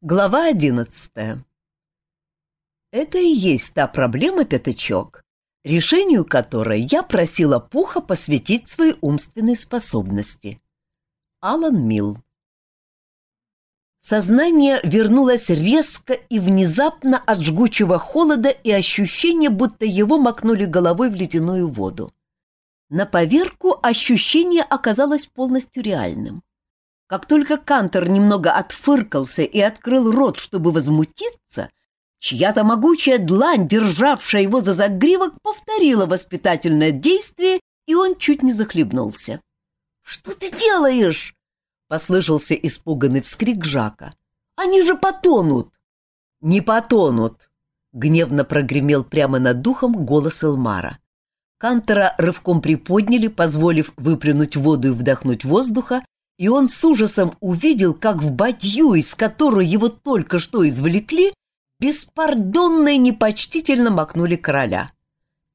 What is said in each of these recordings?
Глава одиннадцатая. Это и есть та проблема, пятачок, решению которой я просила Пуха посвятить свои умственные способности. Алан Милл. Сознание вернулось резко и внезапно от жгучего холода и ощущения, будто его макнули головой в ледяную воду. На поверку ощущение оказалось полностью реальным. Как только Кантор немного отфыркался и открыл рот, чтобы возмутиться, чья-то могучая длань, державшая его за загривок, повторила воспитательное действие, и он чуть не захлебнулся. «Что ты делаешь?» — послышался испуганный вскрик Жака. «Они же потонут!» «Не потонут!» — гневно прогремел прямо над духом голос Элмара. Кантора рывком приподняли, позволив выплюнуть воду и вдохнуть воздуха, и он с ужасом увидел, как в бадью, из которой его только что извлекли, беспардонно и непочтительно макнули короля.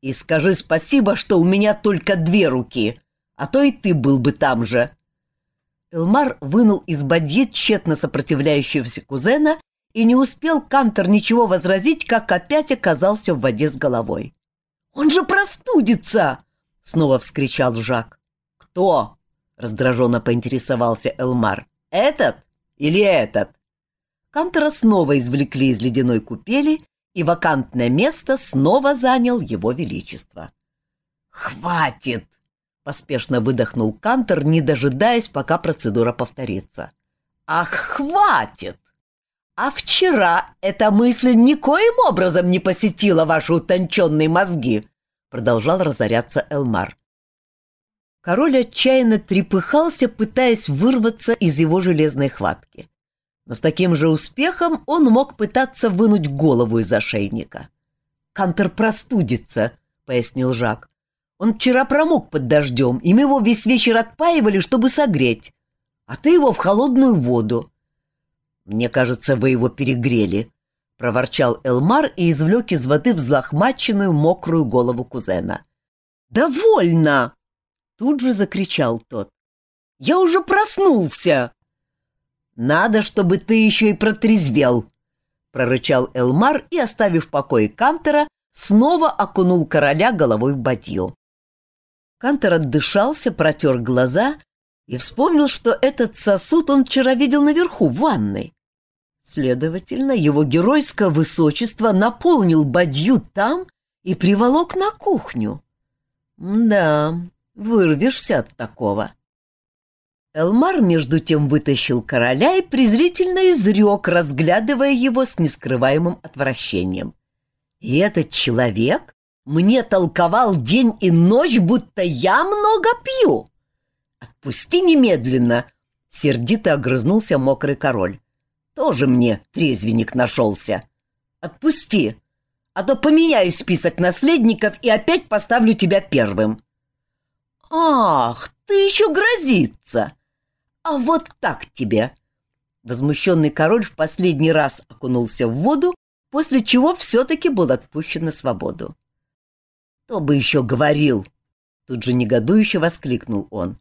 «И скажи спасибо, что у меня только две руки, а то и ты был бы там же». Элмар вынул из бадьи тщетно сопротивляющегося кузена, и не успел Кантор ничего возразить, как опять оказался в воде с головой. «Он же простудится!» — снова вскричал Жак. «Кто?» Раздраженно поинтересовался Элмар. Этот или этот? Кантера снова извлекли из ледяной купели, и вакантное место снова занял его величество. «Хватит!» — поспешно выдохнул Кантер, не дожидаясь, пока процедура повторится. «Ах, хватит! А вчера эта мысль никоим образом не посетила ваши утонченные мозги!» — продолжал разоряться Элмар. Король отчаянно трепыхался, пытаясь вырваться из его железной хватки. Но с таким же успехом он мог пытаться вынуть голову из ошейника. «Кантер простудится», — пояснил Жак. «Он вчера промок под дождем, и мы его весь вечер отпаивали, чтобы согреть. А ты его в холодную воду». «Мне кажется, вы его перегрели», — проворчал Элмар и извлек из воды взлохмаченную мокрую голову кузена. «Довольно!» Тут же закричал тот. «Я уже проснулся!» «Надо, чтобы ты еще и протрезвел!» прорычал Элмар и, оставив покой Кантера, снова окунул короля головой в бадью. Кантер отдышался, протер глаза и вспомнил, что этот сосуд он вчера видел наверху, в ванной. Следовательно, его геройское высочество наполнил бадью там и приволок на кухню. Да, Вырвешься от такого. Элмар между тем вытащил короля и презрительно изрек, разглядывая его с нескрываемым отвращением. И этот человек мне толковал день и ночь, будто я много пью. Отпусти немедленно, сердито огрызнулся мокрый король. Тоже мне трезвенник нашелся. Отпусти, а то поменяю список наследников и опять поставлю тебя первым. «Ах, ты еще грозится! А вот так тебе!» Возмущенный король в последний раз окунулся в воду, после чего все-таки был отпущен на свободу. «Кто бы еще говорил!» Тут же негодующе воскликнул он.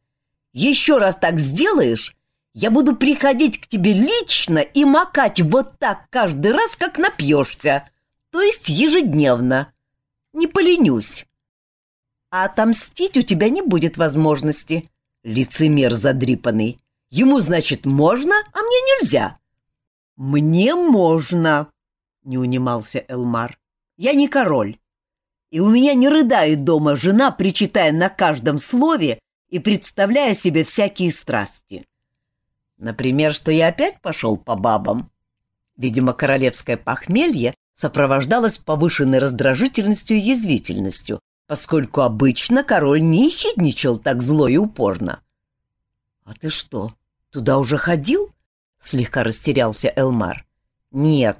«Еще раз так сделаешь, я буду приходить к тебе лично и макать вот так каждый раз, как напьешься, то есть ежедневно. Не поленюсь а отомстить у тебя не будет возможности. Лицемер задрипанный. Ему, значит, можно, а мне нельзя. Мне можно, не унимался Элмар. Я не король. И у меня не рыдает дома жена, причитая на каждом слове и представляя себе всякие страсти. Например, что я опять пошел по бабам. Видимо, королевское похмелье сопровождалось повышенной раздражительностью и язвительностью, поскольку обычно король не хидничал так зло и упорно. — А ты что, туда уже ходил? — слегка растерялся Элмар. — Нет.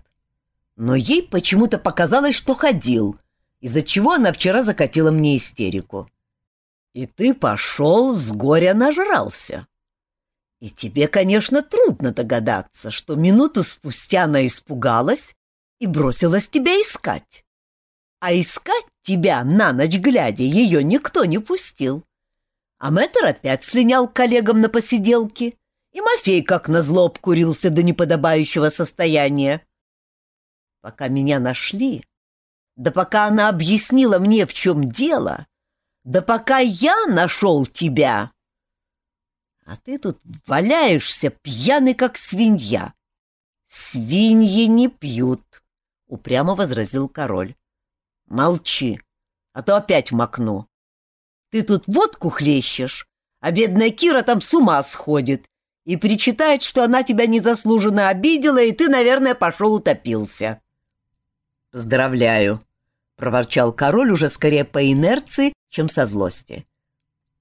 Но ей почему-то показалось, что ходил, из-за чего она вчера закатила мне истерику. И ты пошел с горя нажрался. И тебе, конечно, трудно догадаться, что минуту спустя она испугалась и бросилась тебя искать. А искать тебя на ночь глядя ее никто не пустил. А мэтр опять слинял коллегам на посиделки, И Мафей, как назло, обкурился до неподобающего состояния. Пока меня нашли, да пока она объяснила мне, в чем дело, да пока я нашел тебя, а ты тут валяешься, пьяный, как свинья. Свиньи не пьют, — упрямо возразил король. Молчи, а то опять макну. Ты тут водку хлещешь, а бедная Кира там с ума сходит и причитает, что она тебя незаслуженно обидела, и ты, наверное, пошел утопился. Поздравляю, — проворчал король уже скорее по инерции, чем со злости.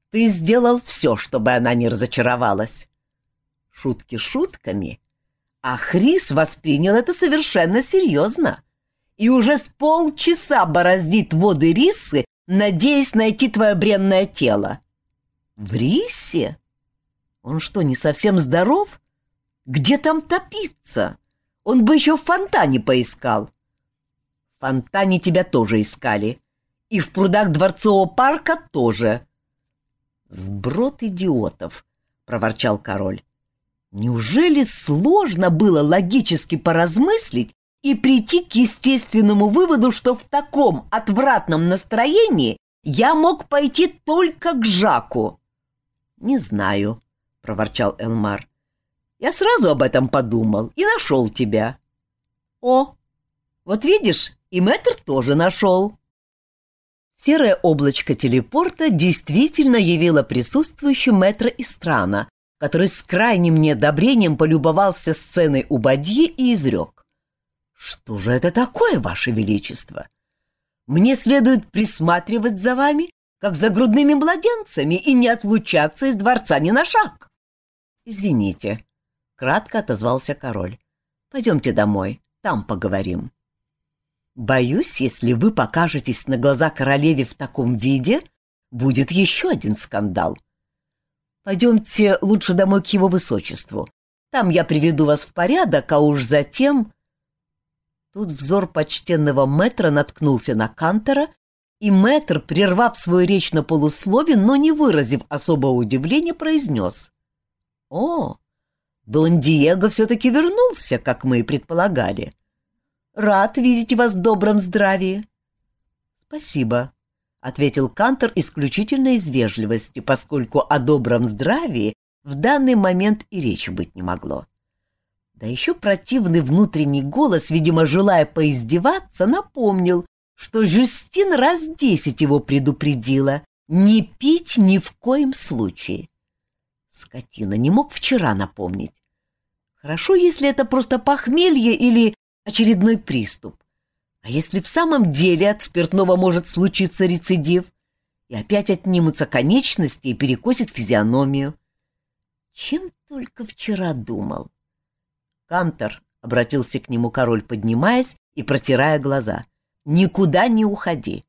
Ты сделал все, чтобы она не разочаровалась. Шутки шутками, а Хрис воспринял это совершенно серьезно и уже с полчаса бороздит воды Рисы, надеясь найти твое бренное тело. В Рисе? Он что, не совсем здоров? Где там топиться? Он бы еще в фонтане поискал. В фонтане тебя тоже искали. И в прудах дворцового парка тоже. «Сброд идиотов!» — проворчал король. «Неужели сложно было логически поразмыслить и прийти к естественному выводу, что в таком отвратном настроении я мог пойти только к Жаку?» «Не знаю», — проворчал Элмар. «Я сразу об этом подумал и нашел тебя». «О, вот видишь, и мэтр тоже нашел». Серое облачко телепорта действительно явило присутствующим мэтра Истрана, который с крайним неодобрением полюбовался сценой у бадьи и изрек. «Что же это такое, Ваше Величество? Мне следует присматривать за вами, как за грудными младенцами, и не отлучаться из дворца ни на шаг». «Извините», — кратко отозвался король. «Пойдемте домой, там поговорим». Боюсь, если вы покажетесь на глаза королеве в таком виде, будет еще один скандал. Пойдемте лучше домой к его высочеству. Там я приведу вас в порядок, а уж затем...» Тут взор почтенного мэтра наткнулся на Кантера, и мэтр, прервав свою речь на полуслове, но не выразив особого удивления, произнес. «О, Дон Диего все-таки вернулся, как мы и предполагали. Рад видеть вас в добром здравии. Спасибо, ответил Кантор исключительно из вежливости, поскольку о добром здравии в данный момент и речи быть не могло. Да еще противный внутренний голос, видимо, желая поиздеваться, напомнил, что Жюстин раз десять его предупредила не пить ни в коем случае. Скотина не мог вчера напомнить. Хорошо, если это просто похмелье или очередной приступ. А если в самом деле от спиртного может случиться рецидив, и опять отнимутся конечности и перекосит физиономию? Чем только вчера думал. Кантор, — обратился к нему король, поднимаясь и протирая глаза, — никуда не уходи.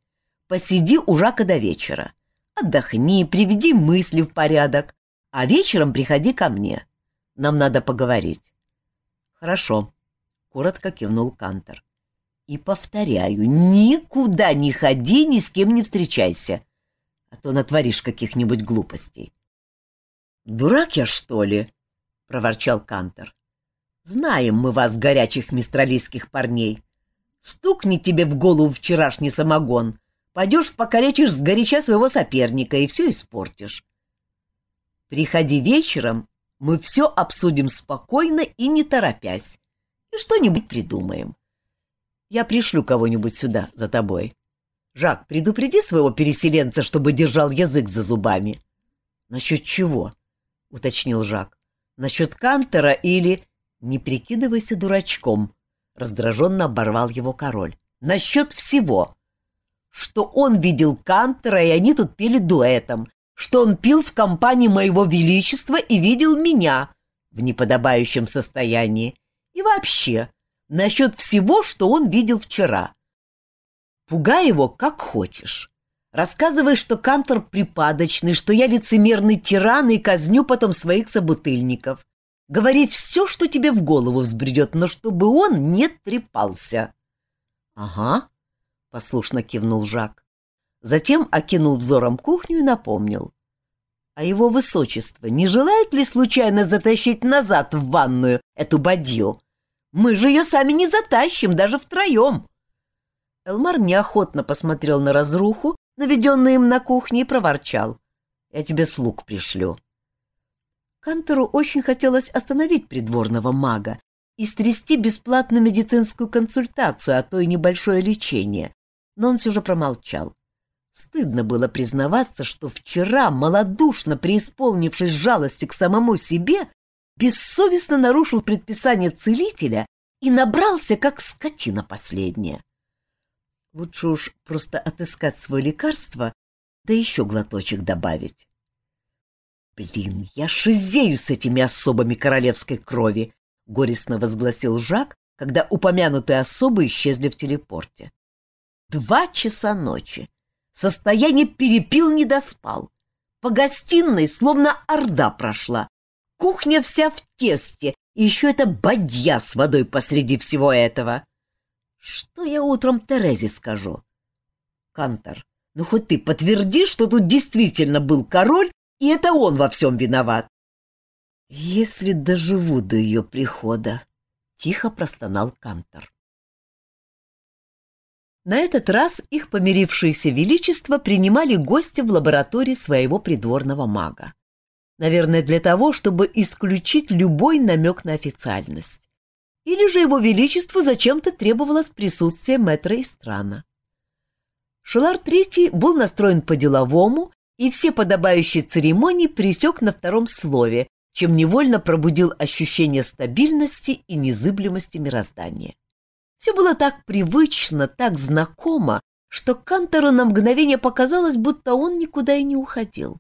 Посиди у Жака до вечера. Отдохни, приведи мысли в порядок, а вечером приходи ко мне. Нам надо поговорить. — Хорошо, коротко кивнул Кантор. И повторяю, никуда не ходи, ни с кем не встречайся, а то натворишь каких-нибудь глупостей. Дурак я, что ли? проворчал Кантор. Знаем мы вас, горячих мистралийских парней. Стукни тебе в голову вчерашний самогон, пойдешь покалечишь сгоряча своего соперника и все испортишь. Приходи вечером, мы все обсудим спокойно и не торопясь и что-нибудь придумаем. Я пришлю кого-нибудь сюда за тобой. Жак, предупреди своего переселенца, чтобы держал язык за зубами. — Насчет чего? — уточнил Жак. — Насчет Кантера или... — Не прикидывайся дурачком, — раздраженно оборвал его король. — Насчет всего. Что он видел Кантера, и они тут пели дуэтом. Что он пил в компании моего величества и видел меня в неподобающем состоянии и вообще, насчет всего, что он видел вчера. Пугай его как хочешь. Рассказывай, что Кантор припадочный, что я лицемерный тиран и казню потом своих собутыльников. Говори все, что тебе в голову взбредет, но чтобы он не трепался. — Ага, — послушно кивнул Жак. Затем окинул взором кухню и напомнил. — А его высочество не желает ли случайно затащить назад в ванную эту бадью? Мы же ее сами не затащим, даже втроем. Элмар неохотно посмотрел на разруху, наведенную им на кухне, и проворчал. Я тебе слуг пришлю. Кантору очень хотелось остановить придворного мага и стрясти бесплатную медицинскую консультацию, а то и небольшое лечение, но он все же промолчал. Стыдно было признаваться, что вчера, малодушно преисполнившись жалости к самому себе, бессовестно нарушил предписание целителя и набрался, как скотина последняя. Лучше уж просто отыскать свое лекарство, да еще глоточек добавить. «Блин, я шизею с этими особами королевской крови!» — горестно возгласил Жак, когда упомянутые особы исчезли в телепорте. «Два часа ночи. Состояние перепил не доспал. По гостиной словно орда прошла. Кухня вся в тесте, и еще эта бадья с водой посреди всего этого. Что я утром Терезе скажу? Кантор, ну хоть ты подтверди, что тут действительно был король, и это он во всем виноват. Если доживу до ее прихода, — тихо простонал Кантор. На этот раз их помирившееся величество принимали гостя в лаборатории своего придворного мага. Наверное, для того, чтобы исключить любой намек на официальность. Или же его величеству зачем-то требовалось присутствие мэтра Истрана. Шелар Третий был настроен по-деловому и все подобающие церемонии пресек на втором слове, чем невольно пробудил ощущение стабильности и незыблемости мироздания. Все было так привычно, так знакомо, что Кантору на мгновение показалось, будто он никуда и не уходил.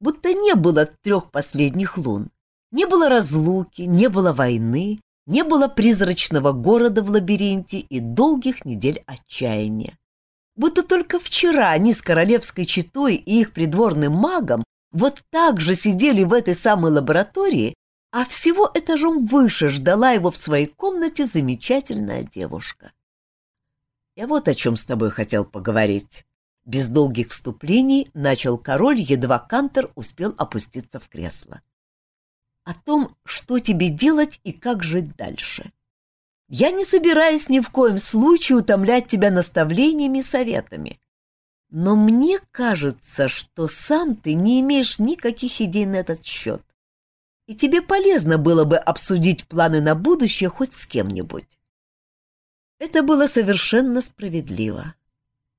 Будто не было трех последних лун, не было разлуки, не было войны, не было призрачного города в лабиринте и долгих недель отчаяния. Будто только вчера они с королевской четой и их придворным магом вот так же сидели в этой самой лаборатории а всего этажом выше ждала его в своей комнате замечательная девушка. «Я вот о чем с тобой хотел поговорить». Без долгих вступлений начал король, едва Кантер успел опуститься в кресло. «О том, что тебе делать и как жить дальше. Я не собираюсь ни в коем случае утомлять тебя наставлениями и советами. Но мне кажется, что сам ты не имеешь никаких идей на этот счет и тебе полезно было бы обсудить планы на будущее хоть с кем-нибудь. Это было совершенно справедливо.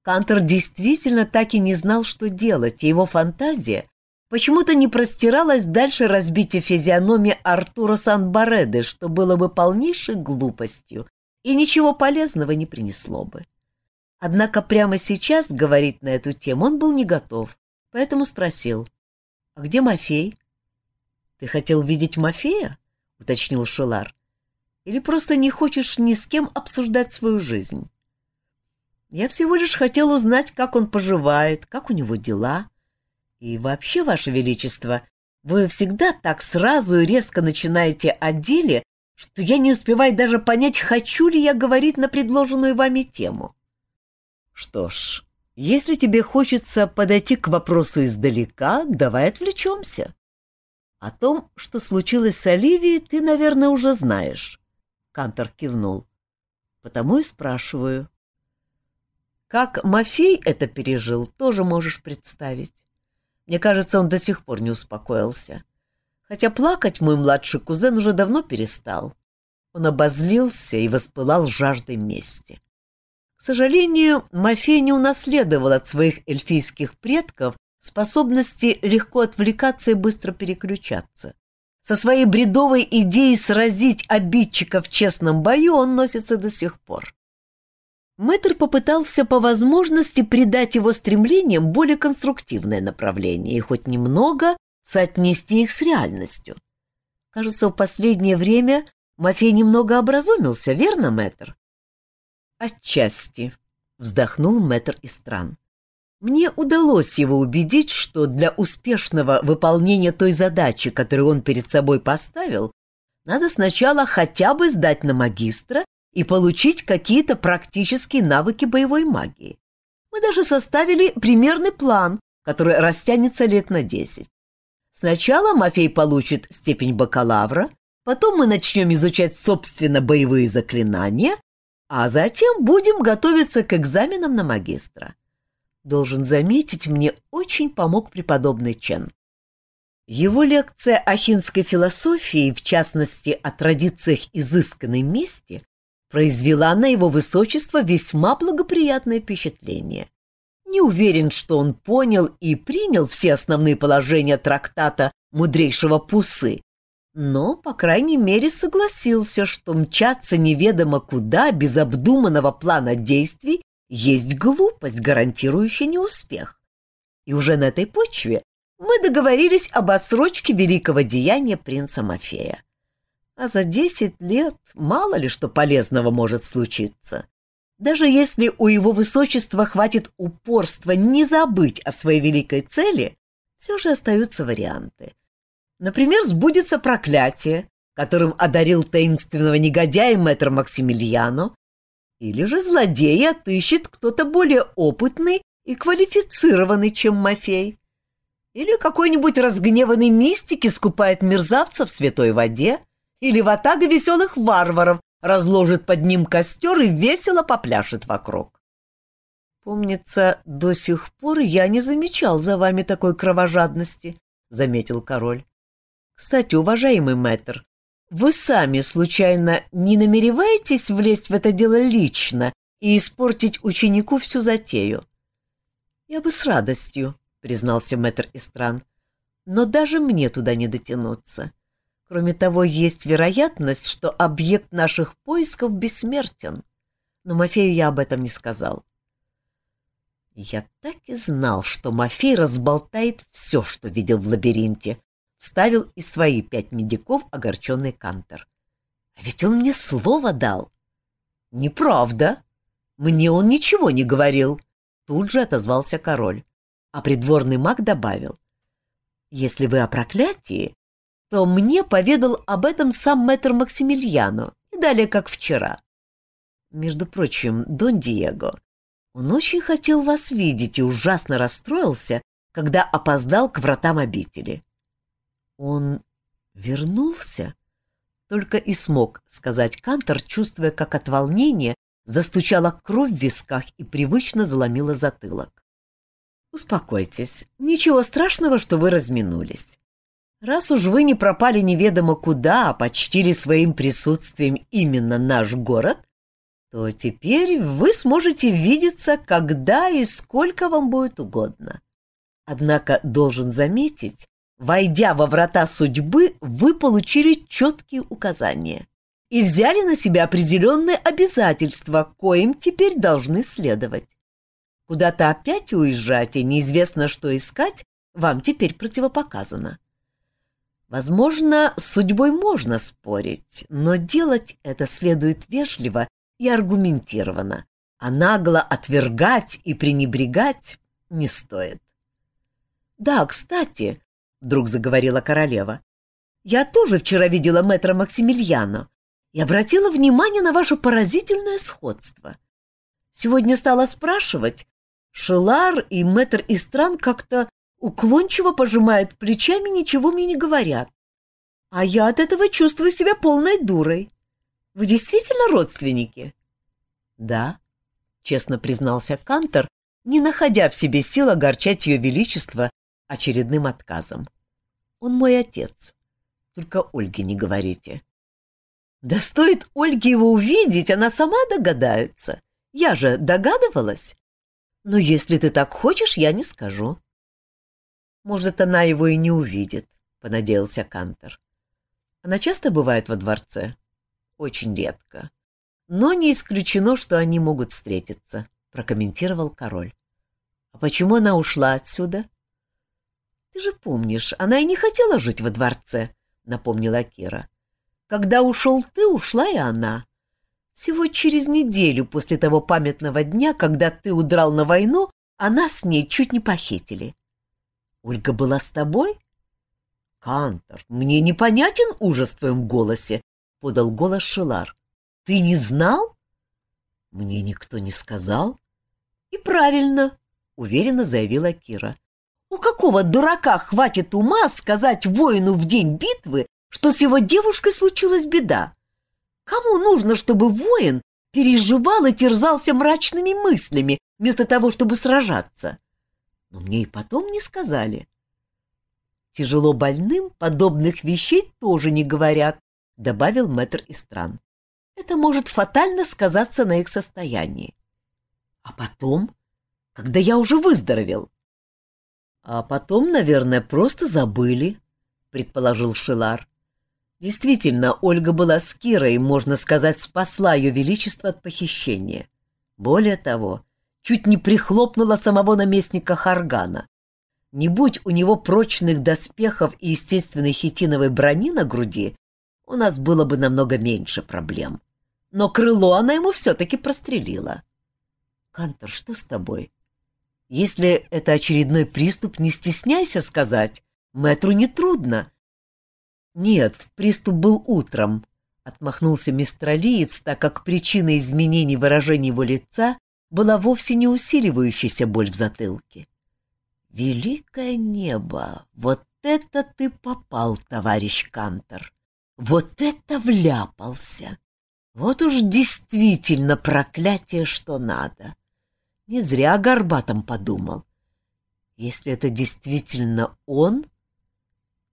Кантор действительно так и не знал, что делать, и его фантазия почему-то не простиралась дальше разбития физиономии Артура Сан-Бареды, что было бы полнейшей глупостью и ничего полезного не принесло бы. Однако прямо сейчас говорить на эту тему он был не готов, поэтому спросил, «А где Мафей?» Ты хотел видеть Мафея? уточнил Шелар. Или просто не хочешь ни с кем обсуждать свою жизнь? Я всего лишь хотел узнать, как он поживает, как у него дела. И вообще, Ваше Величество, вы всегда так сразу и резко начинаете о деле, что я не успеваю даже понять, хочу ли я говорить на предложенную вами тему. Что ж, если тебе хочется подойти к вопросу издалека, давай отвлечемся. О том, что случилось с Оливией, ты, наверное, уже знаешь. Кантор кивнул. Потому и спрашиваю. Как Мафей это пережил, тоже можешь представить. Мне кажется, он до сих пор не успокоился. Хотя плакать мой младший кузен уже давно перестал. Он обозлился и воспылал жаждой мести. К сожалению, Мафей не унаследовал от своих эльфийских предков способности легко отвлекаться и быстро переключаться. Со своей бредовой идеей сразить обидчика в честном бою он носится до сих пор. Мэтр попытался по возможности придать его стремлениям более конструктивное направление и хоть немного соотнести их с реальностью. Кажется, в последнее время Мафей немного образумился, верно, мэтр? Отчасти, вздохнул мэтр из стран. Мне удалось его убедить, что для успешного выполнения той задачи, которую он перед собой поставил, надо сначала хотя бы сдать на магистра и получить какие-то практические навыки боевой магии. Мы даже составили примерный план, который растянется лет на десять. Сначала Мафей получит степень бакалавра, потом мы начнем изучать, собственно, боевые заклинания, а затем будем готовиться к экзаменам на магистра. Должен заметить, мне очень помог преподобный Чен. Его лекция о хинской философии, в частности, о традициях изысканной мести, произвела на его высочество весьма благоприятное впечатление. Не уверен, что он понял и принял все основные положения трактата мудрейшего Пусы, но, по крайней мере, согласился, что мчаться неведомо куда без обдуманного плана действий есть глупость, гарантирующая неуспех. И уже на этой почве мы договорились об отсрочке великого деяния принца Мафея. А за десять лет мало ли что полезного может случиться. Даже если у его высочества хватит упорства не забыть о своей великой цели, все же остаются варианты. Например, сбудется проклятие, которым одарил таинственного негодяя мэтр Максимилиано, или же злодея отыщет кто-то более опытный и квалифицированный, чем Мафей. Или какой-нибудь разгневанный мистик искупает мерзавца в святой воде, или ватага веселых варваров разложит под ним костер и весело попляшет вокруг. Помнится, до сих пор я не замечал за вами такой кровожадности, — заметил король. Кстати, уважаемый мэтр, вы сами, случайно, не намереваетесь влезть в это дело лично и испортить ученику всю затею? Я бы с радостью, — признался мэтр Истран. «Но даже мне туда не дотянуться. Кроме того, есть вероятность, что объект наших поисков бессмертен. Но Мафею я об этом не сказал». «Я так и знал, что Мафей разболтает все, что видел в лабиринте», — вставил из свои пять медиков огорченный Кантер. «А ведь он мне слово дал». «Неправда. Мне он ничего не говорил», — тут же отозвался король. А придворный маг добавил. «Если вы о проклятии, то мне поведал об этом сам мэтр Максимилиано, и далее как вчера. Между прочим, Дон Диего, он очень хотел вас видеть и ужасно расстроился, когда опоздал к вратам обители. Он вернулся? Только и смог сказать Кантор, чувствуя, как от волнения застучала кровь в висках и привычно заломила затылок. Успокойтесь, ничего страшного, что вы разминулись. Раз уж вы не пропали неведомо куда, а почтили своим присутствием именно наш город, то теперь вы сможете видеться, когда и сколько вам будет угодно. Однако должен заметить, войдя во врата судьбы, вы получили четкие указания и взяли на себя определенные обязательства, коим теперь должны следовать. Куда-то опять уезжать и неизвестно, что искать, вам теперь противопоказано. Возможно, с судьбой можно спорить, но делать это следует вежливо и аргументированно, а нагло отвергать и пренебрегать не стоит. «Да, кстати», — вдруг заговорила королева, — «я тоже вчера видела мэтра Максимилиано и обратила внимание на ваше поразительное сходство. Сегодня стала спрашивать, Шелар и мэтр Истран как-то уклончиво пожимают плечами, ничего мне не говорят. А я от этого чувствую себя полной дурой. Вы действительно родственники? Да, честно признался Кантор, не находя в себе сил огорчать ее величество очередным отказом. Он мой отец. Только Ольге не говорите. Да стоит Ольге его увидеть, она сама догадается. Я же догадывалась. Но если ты так хочешь, я не скажу. Может, она его и не увидит, понадеялся Кантер. Она часто бывает во дворце? Очень редко. Но не исключено, что они могут встретиться, прокомментировал король. А почему она ушла отсюда? Ты же помнишь, она и не хотела жить во дворце, напомнила Кира. Когда ушел ты, ушла и она. Всего через неделю после того памятного дня, когда ты удрал на войну, она с ней чуть не похитили. Ольга была с тобой? Кантор, мне непонятен ужас в твоем голосе, подал голос Шилар. Ты не знал? Мне никто не сказал. И правильно, уверенно заявила Кира. У какого дурака хватит ума сказать воину в день битвы, что с его девушкой случилась беда? Кому нужно, чтобы воин переживал и терзался мрачными мыслями, вместо того, чтобы сражаться? Но мне и потом не сказали. Тяжело больным подобных вещей тоже не говорят, добавил мэтр Истран. Это может фатально сказаться на их состоянии. А потом, когда я уже выздоровел? А потом, наверное, просто забыли, предположил Шилар. Действительно, Ольга была с Кирой, можно сказать, спасла ее величество от похищения. Более того, чуть не прихлопнула самого наместника Харгана. Не будь у него прочных доспехов и естественной хитиновой брони на груди, у нас было бы намного меньше проблем. Но крыло она ему все-таки прострелила. Кантор, что с тобой? Если это очередной приступ, не стесняйся сказать. Мэтру нетрудно. Нет, приступ был утром, — отмахнулся мистралиец, так как причина изменений выражения его лица была вовсе не усиливающаяся боль в затылке. Великое небо! Вот это ты попал, товарищ Кантор! Вот это вляпался! Вот уж действительно проклятие, что надо! Не зря Горбатом подумал. Если это действительно он,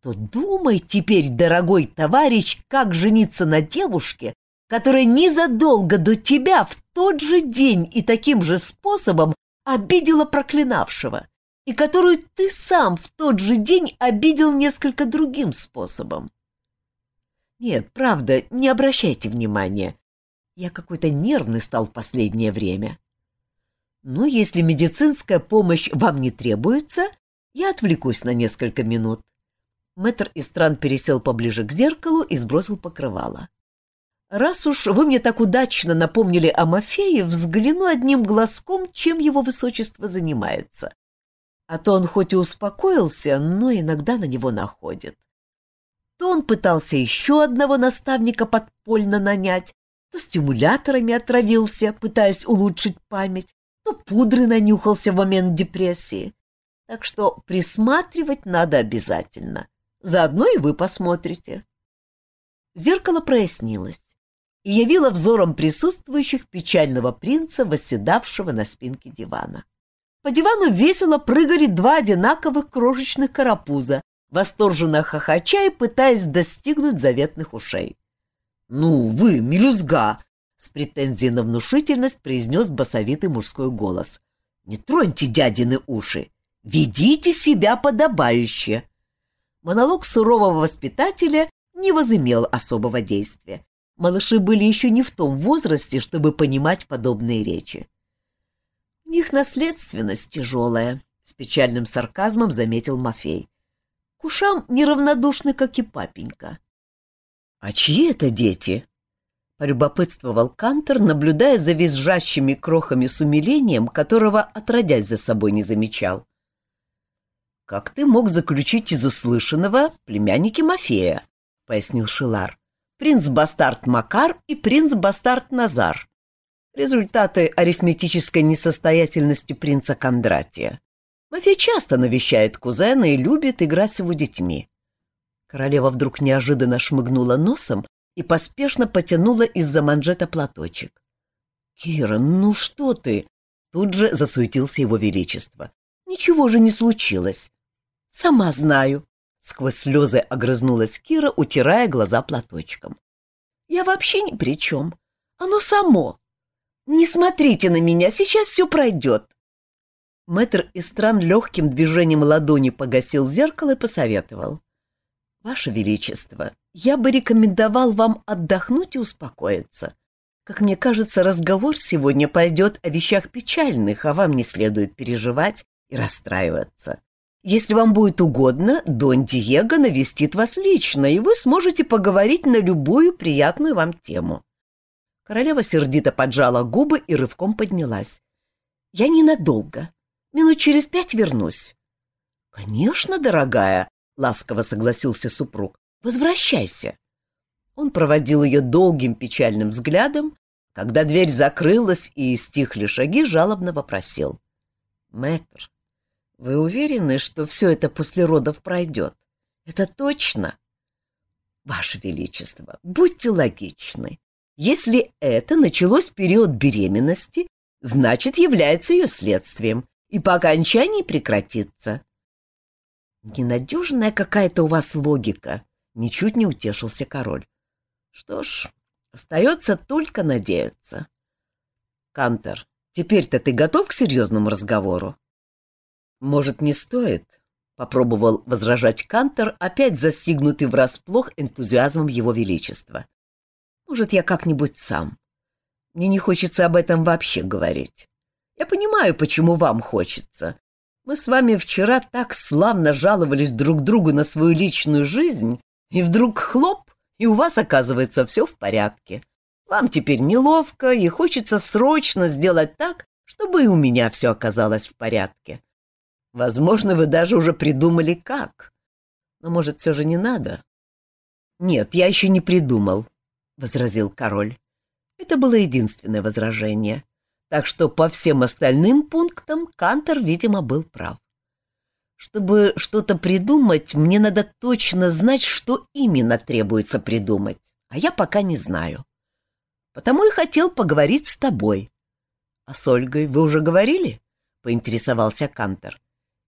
то думай теперь, дорогой товарищ, как жениться на девушке, которая незадолго до тебя в тот же день и таким же способом обидела проклинавшего, и которую ты сам в тот же день обидел несколько другим способом. Нет, правда, не обращайте внимания. Я какой-то нервный стал в последнее время. Ну, если медицинская помощь вам не требуется, я отвлекусь на несколько минут. Мэтр Истран пересел поближе к зеркалу и сбросил покрывало. Раз уж вы мне так удачно напомнили о Мафее, взгляну одним глазком, чем его высочество занимается. А то он хоть и успокоился, но иногда на него находит. То он пытался еще одного наставника подпольно нанять, то стимуляторами отравился, пытаясь улучшить память, то пудры нанюхался в момент депрессии. Так что присматривать надо обязательно. Заодно и вы посмотрите. Зеркало прояснилось и явило взором присутствующих печального принца, восседавшего на спинке дивана. По дивану весело прыгали два одинаковых крошечных карапуза, восторженно хохоча и пытаясь достигнуть заветных ушей. — Ну, вы, мелюзга! С претензией на внушительность произнес басовитый мужской голос. «Не троньте дядины уши! Ведите себя подобающе!» Монолог сурового воспитателя не возымел особого действия. Малыши были еще не в том возрасте, чтобы понимать подобные речи. «У них наследственность тяжелая», — с печальным сарказмом заметил Мафей. «К ушам неравнодушны, как и папенька». «А чьи это дети?» полюбопытствовал Кантер, наблюдая за визжащими крохами с умилением, которого отродясь за собой не замечал. «Как ты мог заключить из услышанного племянники Мафея?» — пояснил Шилар. «Принц-бастард Макар и принц-бастард Назар. Результаты арифметической несостоятельности принца Кондратия. Мафей часто навещает кузена и любит играть с его детьми». Королева вдруг неожиданно шмыгнула носом и поспешно потянула из-за манжета платочек. «Кира, ну что ты?» Тут же засуетился его величество. «Ничего же не случилось». «Сама знаю», — сквозь слезы огрызнулась Кира, утирая глаза платочком. «Я вообще ни при чем. Оно само. Не смотрите на меня, сейчас все пройдет». Мэтр Истран легким движением ладони погасил зеркало и посоветовал. «Ваше Величество, я бы рекомендовал вам отдохнуть и успокоиться. Как мне кажется, разговор сегодня пойдет о вещах печальных, а вам не следует переживать и расстраиваться. Если вам будет угодно, Дон Диего навестит вас лично, и вы сможете поговорить на любую приятную вам тему». Королева сердито поджала губы и рывком поднялась. «Я ненадолго. Минут через пять вернусь». «Конечно, дорогая», ласково согласился супруг. Возвращайся. Он проводил ее долгим печальным взглядом, когда дверь закрылась и стихли шаги, жалобно вопросил. Мэтр, Вы уверены, что все это после родов пройдет? Это точно? Ваше Величество, будьте логичны. Если это началось в период беременности, значит, является ее следствием и по окончании прекратится. Ненадежная какая-то у вас логика, ничуть не утешился король. Что ж, остается только надеяться. Кантер, теперь-то ты готов к серьезному разговору? Может, не стоит? Попробовал возражать Кантер, опять застигнутый врасплох энтузиазмом его величества. Может, я как-нибудь сам. Мне не хочется об этом вообще говорить. Я понимаю, почему вам хочется. Мы с вами вчера так славно жаловались друг другу на свою личную жизнь, и вдруг хлоп, и у вас, оказывается, все в порядке. Вам теперь неловко, и хочется срочно сделать так, чтобы и у меня все оказалось в порядке. Возможно, вы даже уже придумали как. Но, может, все же не надо? Нет, я еще не придумал, — возразил король. Это было единственное возражение. Так что по всем остальным пунктам Кантор, видимо, был прав. Чтобы что-то придумать, мне надо точно знать, что именно требуется придумать, а я пока не знаю. Потому и хотел поговорить с тобой. — А с Ольгой вы уже говорили? — поинтересовался Кантор.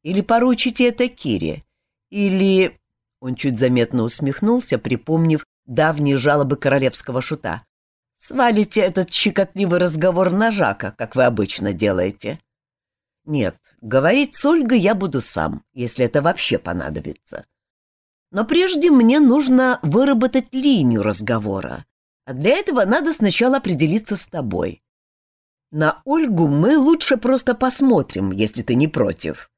Или поручите это Кире? Или...» Он чуть заметно усмехнулся, припомнив давние жалобы королевского шута. «Свалите этот щекотливый разговор на Жака, как вы обычно делаете». «Нет, говорить с Ольгой я буду сам, если это вообще понадобится. Но прежде мне нужно выработать линию разговора, а для этого надо сначала определиться с тобой. На Ольгу мы лучше просто посмотрим, если ты не против.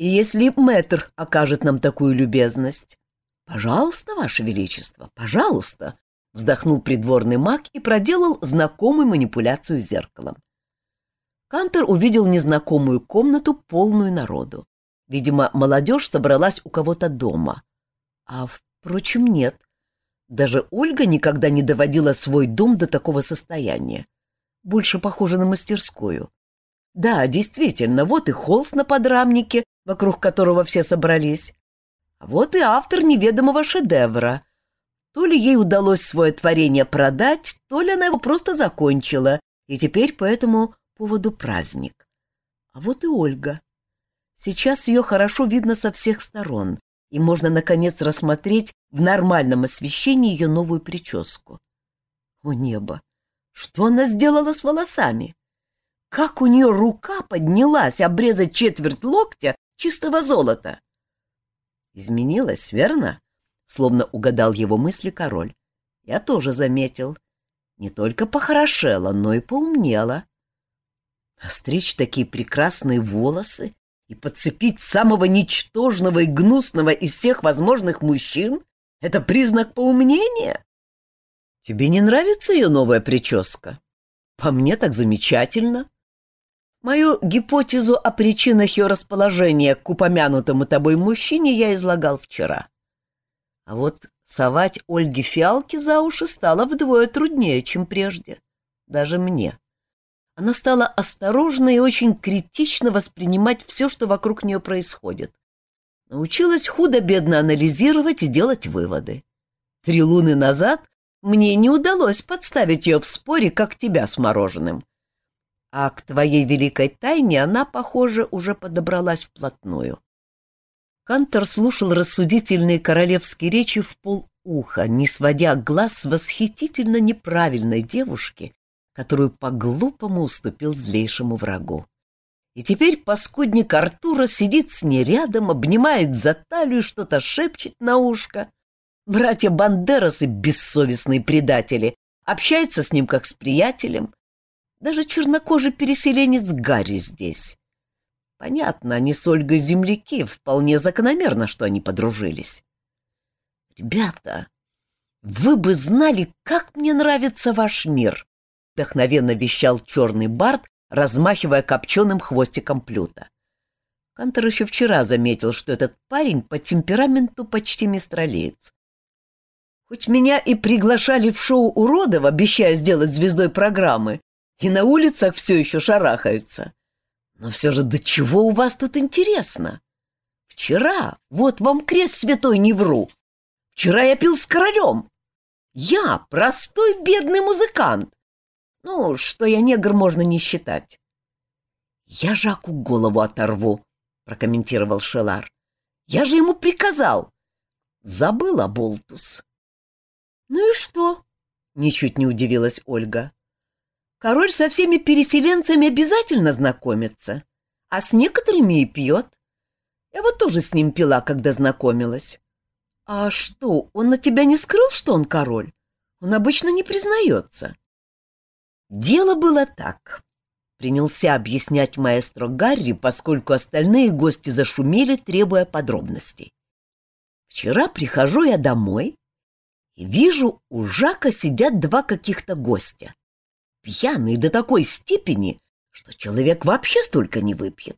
И если мэтр окажет нам такую любезность... — Пожалуйста, Ваше Величество, пожалуйста, — вздохнул придворный маг и проделал знакомую манипуляцию зеркалом. Кантер увидел незнакомую комнату, полную народу. Видимо, молодежь собралась у кого-то дома. А, впрочем, нет. Даже Ольга никогда не доводила свой дом до такого состояния. Больше похоже на мастерскую. Да, действительно, вот и холст на подрамнике, вокруг которого все собрались. А вот и автор неведомого шедевра. То ли ей удалось свое творение продать, то ли она его просто закончила, и теперь по этому поводу праздник. А вот и Ольга. Сейчас ее хорошо видно со всех сторон, и можно, наконец, рассмотреть в нормальном освещении ее новую прическу. О небо! Что она сделала с волосами? Как у нее рука поднялась обрезать четверть локтя чистого золота. Изменилась, верно? Словно угадал его мысли король. Я тоже заметил. Не только похорошела, но и поумнела. Остричь такие прекрасные волосы и подцепить самого ничтожного и гнусного из всех возможных мужчин — это признак поумнения? Тебе не нравится ее новая прическа? По мне так замечательно. Мою гипотезу о причинах ее расположения к упомянутому тобой мужчине я излагал вчера. А вот совать Ольге фиалки за уши стало вдвое труднее, чем прежде. Даже мне. Она стала осторожно и очень критично воспринимать все, что вокруг нее происходит. Научилась худо-бедно анализировать и делать выводы. Три луны назад мне не удалось подставить ее в споре, как тебя с мороженым. А к твоей великой тайне она, похоже, уже подобралась вплотную. Кантор слушал рассудительные королевские речи в полуха, не сводя глаз с восхитительно неправильной девушки, которую по-глупому уступил злейшему врагу. И теперь паскудник Артура сидит с ней рядом, обнимает за талию, что-то шепчет на ушко. Братья Бандерасы, бессовестные предатели, общаются с ним как с приятелем, даже чернокожий переселенец Гарри здесь. Понятно, они с Ольгой земляки, вполне закономерно, что они подружились. Ребята, вы бы знали, как мне нравится ваш мир, вдохновенно вещал черный бард, размахивая копченым хвостиком плюта. Кантор еще вчера заметил, что этот парень по темпераменту почти мистралеец. Хоть меня и приглашали в шоу уродов, обещая сделать звездой программы, и на улицах все еще шарахаются. Но все же до чего у вас тут интересно? Вчера, вот вам крест святой, не вру. Вчера я пил с королем. Я простой бедный музыкант. Ну, что я негр, можно не считать. Я Жаку голову оторву, прокомментировал Шелар. Я же ему приказал. Забыла Болтус. Ну и что? Ничуть не удивилась Ольга. Король со всеми переселенцами обязательно знакомится, а с некоторыми и пьет. Я вот тоже с ним пила, когда знакомилась. А что, он на тебя не скрыл, что он король? Он обычно не признается. Дело было так. Принялся объяснять маэстро Гарри, поскольку остальные гости зашумели, требуя подробностей. Вчера прихожу я домой и вижу, у Жака сидят два каких-то гостя. Пьяные до такой степени, что человек вообще столько не выпьет.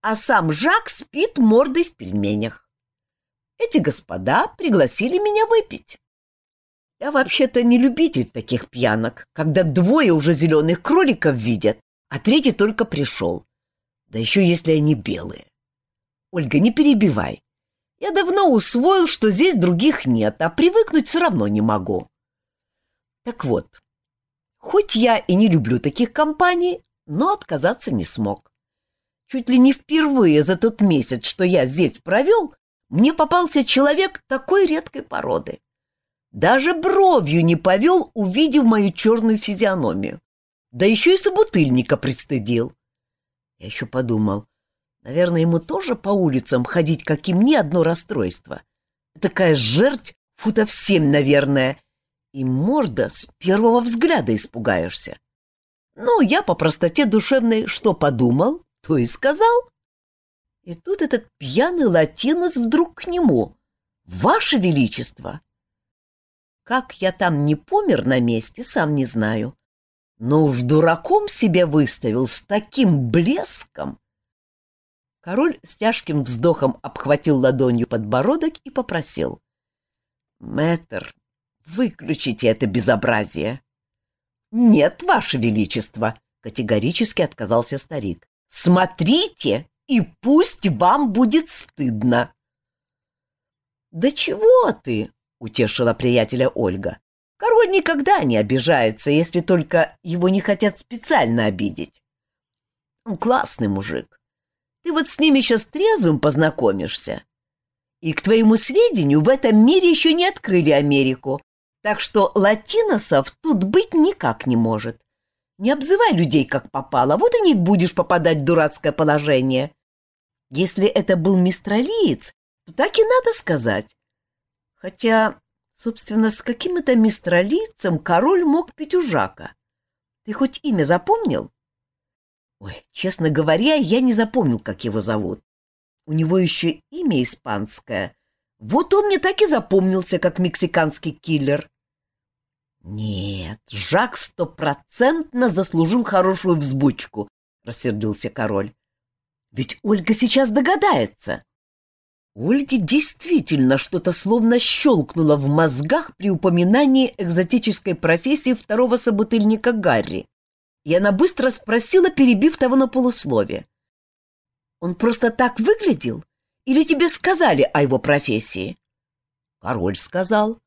А сам Жак спит мордой в пельменях. Эти господа пригласили меня выпить. Я вообще-то не любитель таких пьянок, когда двое уже зеленых кроликов видят, а третий только пришел. Да еще если они белые. Ольга, не перебивай. Я давно усвоил, что здесь других нет, а привыкнуть все равно не могу. Так вот, хоть я и не люблю таких компаний, но отказаться не смог. Чуть ли не впервые за тот месяц, что я здесь провел, мне попался человек такой редкой породы. Даже бровью не повел, увидев мою черную физиономию. Да еще и собутыльника пристыдил. Я еще подумал, наверное, ему тоже по улицам ходить, как и мне, одно расстройство. Такая жерть футов семь, наверное, и морда с первого взгляда испугаешься. Ну, я по простоте душевной что подумал, то и сказал. И тут этот пьяный латинос вдруг к нему. «Ваше Величество!» Как я там не помер на месте, сам не знаю. Но уж дураком себя выставил с таким блеском. Король с тяжким вздохом обхватил ладонью подбородок и попросил. — Мэтр, выключите это безобразие. — Нет, ваше величество, — категорически отказался старик. — Смотрите, и пусть вам будет стыдно. — Да чего ты? утешила приятеля Ольга. Король никогда не обижается, если только его не хотят специально обидеть. Он классный мужик. Ты вот с ним еще с трезвым познакомишься. И, к твоему сведению, в этом мире еще не открыли Америку, так что латиносов тут быть никак не может. Не обзывай людей как попало, вот и не будешь попадать в дурацкое положение. Если это был мистралиец, то так и надо сказать. Хотя, собственно, с каким это мистралийцем король мог пить у Жака? Ты хоть имя запомнил? Ой, честно говоря, я не запомнил, как его зовут. У него еще имя испанское. Вот он мне так и запомнился, как мексиканский киллер. Нет, Жак стопроцентно заслужил хорошую взбучку, рассердился король. Ведь Ольга сейчас догадается. Ольге действительно что-то словно щелкнуло в мозгах при упоминании экзотической профессии второго собутыльника Гарри, и она быстро спросила, перебив того на полуслове. «Он просто так выглядел? Или тебе сказали о его профессии?» Король сказал.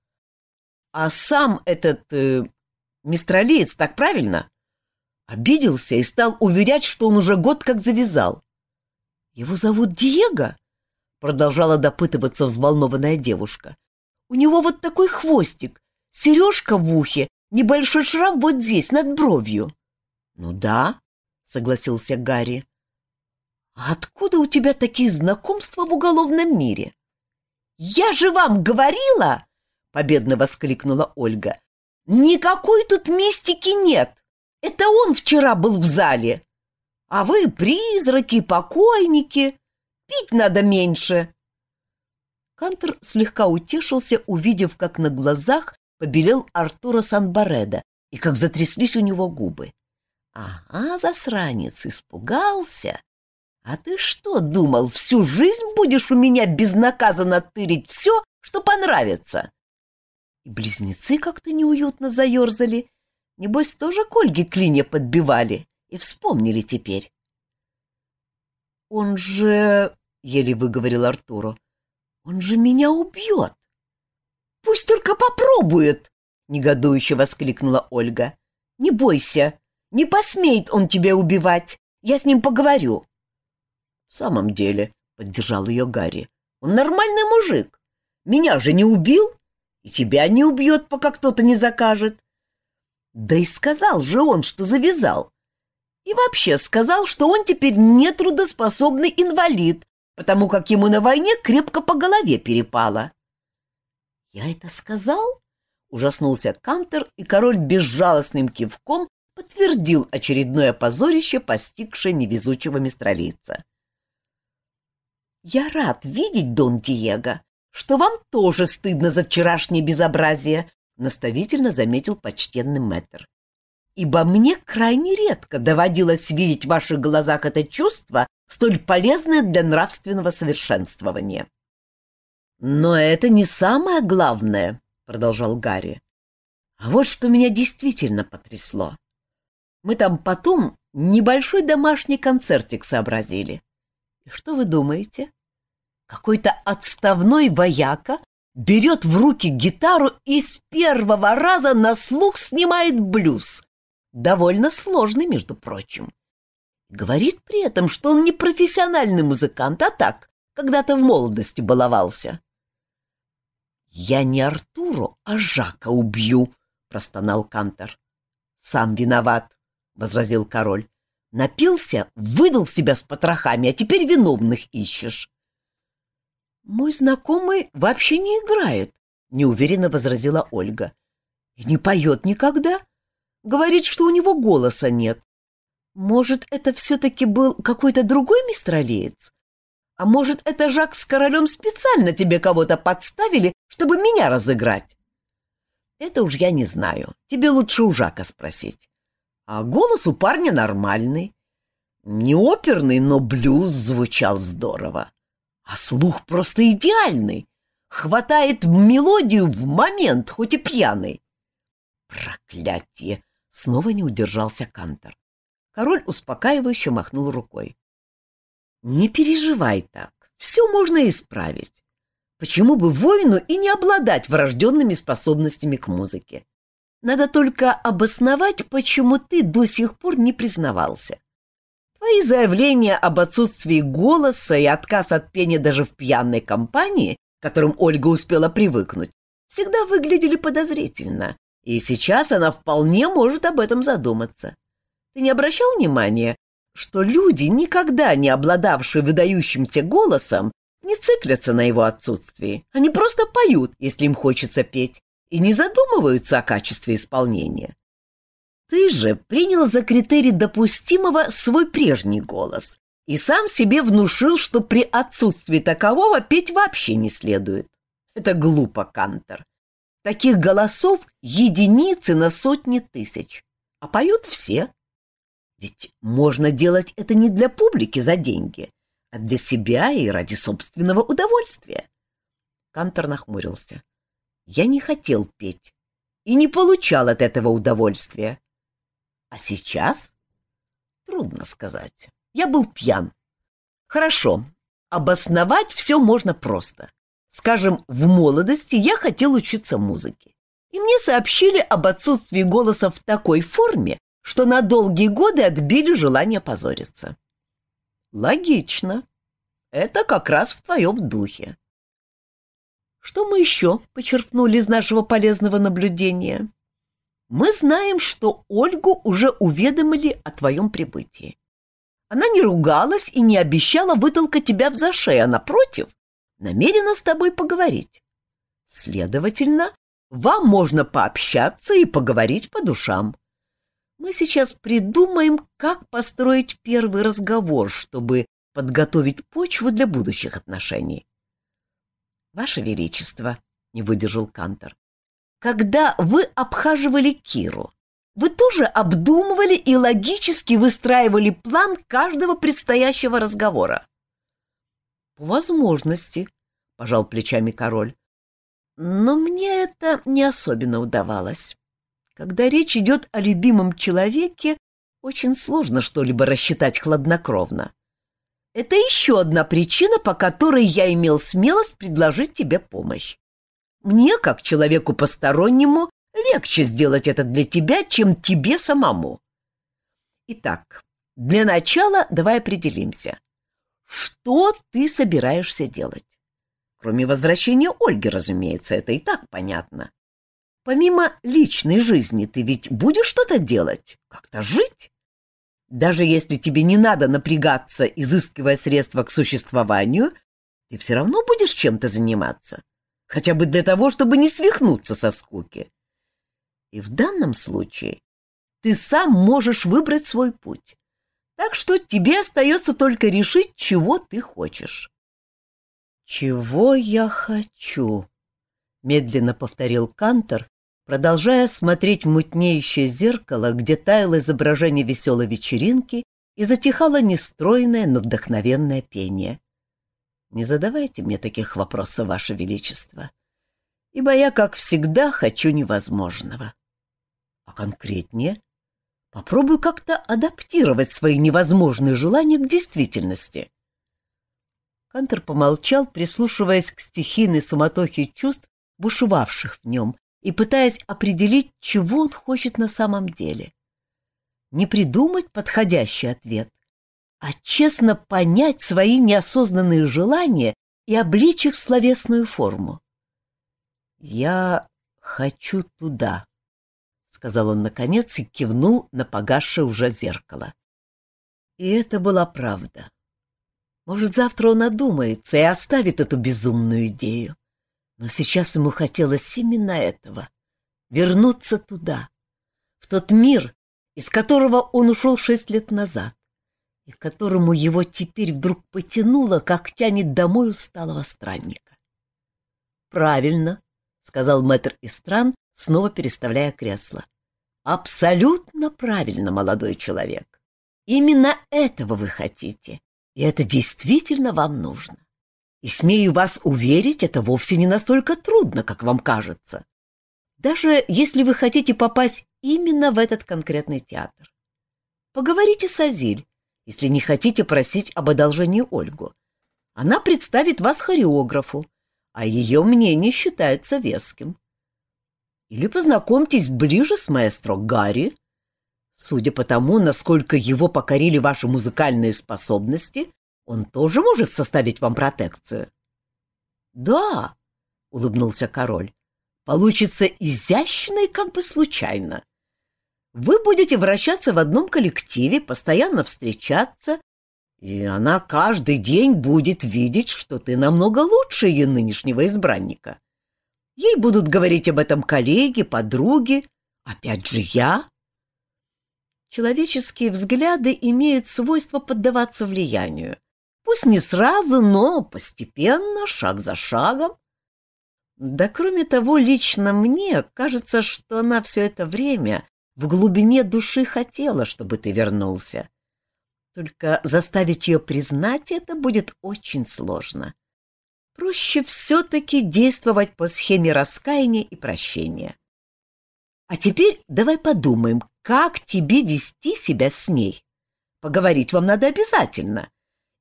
«А сам этот... Э, мистралиец, так правильно?» Обиделся и стал уверять, что он уже год как завязал. «Его зовут Диего?» продолжала допытываться взволнованная девушка. У него вот такой хвостик, сережка в ухе, небольшой шрам вот здесь, над бровью. Ну да, согласился Гарри. А откуда у тебя такие знакомства в уголовном мире? Я же вам говорила, победно воскликнула Ольга. Никакой тут мистики нет. Это он вчера был в зале. А вы призраки, покойники. Пить надо меньше. Кантер слегка утешился, увидев, как на глазах побелел Артура Санбареда и как затряслись у него губы. Ага, засранец, испугался. А ты что, думал, всю жизнь будешь у меня безнаказанно тырить все, что понравится? И близнецы как-то неуютно заерзали. Небось, тоже к Ольге клинья подбивали и вспомнили теперь. он же... — еле выговорил Артуру. — Он же меня убьет. — Пусть только попробует! — негодующе воскликнула Ольга. — Не бойся, не посмеет он тебя убивать. Я с ним поговорю. — В самом деле, — поддержал ее Гарри, — он нормальный мужик. Меня же не убил, и тебя не убьет, пока кто-то не закажет. Да и сказал же он, что завязал. И вообще сказал, что он теперь нетрудоспособный инвалид, потому как ему на войне крепко по голове перепало. «Я это сказал?» — ужаснулся Кантер, и король безжалостным кивком подтвердил очередное позорище, постигшее невезучего мистралийца. «Я рад видеть, Дон Диего, что вам тоже стыдно за вчерашнее безобразие», — наставительно заметил почтенный мэтр. «Ибо мне крайне редко доводилось видеть в ваших глазах это чувство, столь полезное для нравственного совершенствования». «Но это не самое главное», — продолжал Гарри. «А вот что меня действительно потрясло. Мы там потом небольшой домашний концертик сообразили. И что вы думаете? Какой-то отставной вояка берет в руки гитару и с первого раза на слух снимает блюз. Довольно сложный, между прочим. Говорит при этом, что он не профессиональный музыкант, а так, когда-то в молодости баловался. «Я не Артуру, а Жака убью», — простонал Кантор. «Сам виноват», — возразил король. «Напился, выдал себя с потрохами, а теперь виновных ищешь». «Мой знакомый вообще не играет», — неуверенно возразила Ольга. «И не поет никогда. Говорит, что у него голоса нет. Может, это все-таки был какой-то другой мистралеец? А может, это Жак с королем специально тебе кого-то подставили, чтобы меня разыграть?» «Это уж я не знаю. Тебе лучше у Жака спросить. А голос у парня нормальный. Не оперный, но блюз звучал здорово. А слух просто идеальный. Хватает мелодию в момент, хоть и пьяный. Проклятие! Снова не удержался Кантор. Король успокаивающе махнул рукой. Не переживай так, все можно исправить. Почему бы воину и не обладать врожденными способностями к музыке? Надо только обосновать, почему ты до сих пор не признавался. Твои заявления об отсутствии голоса и отказ от пения даже в пьяной компании, к которым Ольга успела привыкнуть, всегда выглядели подозрительно, и сейчас она вполне может об этом задуматься. Ты не обращал внимания, что люди, никогда не обладавшие выдающимся голосом, не циклятся на его отсутствии. Они просто поют, если им хочется петь, и не задумываются о качестве исполнения. Ты же принял за критерий допустимого свой прежний голос и сам себе внушил, что при отсутствии такового петь вообще не следует. Это глупо, Кантор. Таких голосов единицы на сотни тысяч, а поют все. Ведь можно делать это не для публики за деньги, а для себя и ради собственного удовольствия. Кантор нахмурился. Я не хотел петь и не получал от этого удовольствия. А сейчас? Трудно сказать. Я был пьян. Хорошо, обосновать все можно просто. Скажем, в молодости я хотел учиться музыке. И мне сообщили об отсутствии голоса в такой форме, что на долгие годы отбили желание позориться. Логично. Это как раз в твоем духе. Что мы еще почерпнули из нашего полезного наблюдения? Мы знаем, что Ольгу уже уведомили о твоем прибытии. Она не ругалась и не обещала вытолкать тебя в зашей, а напротив, намерена с тобой поговорить. Следовательно, вам можно пообщаться и поговорить по душам. Мы сейчас придумаем, как построить первый разговор, чтобы подготовить почву для будущих отношений. Ваше Величество, — не выдержал Кантор, когда вы обхаживали Киру, вы тоже обдумывали и логически выстраивали план каждого предстоящего разговора. — По возможности, — пожал плечами король. Но мне это не особенно удавалось. Когда речь идет о любимом человеке, очень сложно что-либо рассчитать хладнокровно. это еще одна причина, по которой я имел смелость предложить тебе помощь. Мне, как человеку постороннему, легче сделать это для тебя, чем тебе самому. Итак, для начала давай определимся. Что ты собираешься делать? Кроме возвращения Ольги, разумеется, это и так понятно. Помимо личной жизни ты ведь будешь что-то делать, как-то жить? Даже если тебе не надо напрягаться, изыскивая средства к существованию, ты все равно будешь чем-то заниматься, хотя бы для того, чтобы не свихнуться со скуки. И в данном случае ты сам можешь выбрать свой путь. Так что тебе остается только решить, чего ты хочешь. «Чего я хочу?» — медленно повторил Кантор, продолжая смотреть в мутнеющее зеркало, где таяло изображение веселой вечеринки и затихало нестройное, но вдохновенное пение. «Не задавайте мне таких вопросов, Ваше Величество, ибо я, как всегда, хочу невозможного. А конкретнее, попробую как-то адаптировать свои невозможные желания к действительности». Кантер помолчал, прислушиваясь к стихийной суматохе чувств, бушевавших в нем, и пытаясь определить, чего он хочет на самом деле. Не придумать подходящий ответ, а честно понять свои неосознанные желания и обличь их в словесную форму. «Я хочу туда», — сказал он наконец и кивнул на погасшее уже зеркало. И это была правда. Может, завтра он одумается и оставит эту безумную идею. Но сейчас ему хотелось именно этого — вернуться туда, в тот мир, из которого он ушел шесть лет назад, и к которому его теперь вдруг потянуло, как тянет домой усталого странника. «Правильно», — сказал мэтр Истран, снова переставляя кресло. «Абсолютно правильно, молодой человек. Именно этого вы хотите, и это действительно вам нужно. И смею вас уверить, это вовсе не настолько трудно, как вам кажется. Даже если вы хотите попасть именно в этот конкретный театр. Поговорите с Азиль, если не хотите просить об одолжении Ольгу. Она представит вас хореографу, а ее мнение считается веским. Или познакомьтесь ближе с маэстро Гарри. Судя по тому, насколько его покорили ваши музыкальные способности, он тоже может составить вам протекцию. — Да, — улыбнулся король, — получится изящно и как бы случайно. Вы будете вращаться в одном коллективе, постоянно встречаться, и она каждый день будет видеть, что ты намного лучше ее нынешнего избранника. Ей будут говорить об этом коллеги, подруги, опять же я. Человеческие взгляды имеют свойство поддаваться влиянию. Пусть не сразу, но постепенно, шаг за шагом. Да кроме того, лично мне кажется, что она все это время в глубине души хотела, чтобы ты вернулся. Только заставить ее признать это будет очень сложно. Проще все-таки действовать по схеме раскаяния и прощения. А теперь давай подумаем, как тебе вести себя с ней. Поговорить вам надо обязательно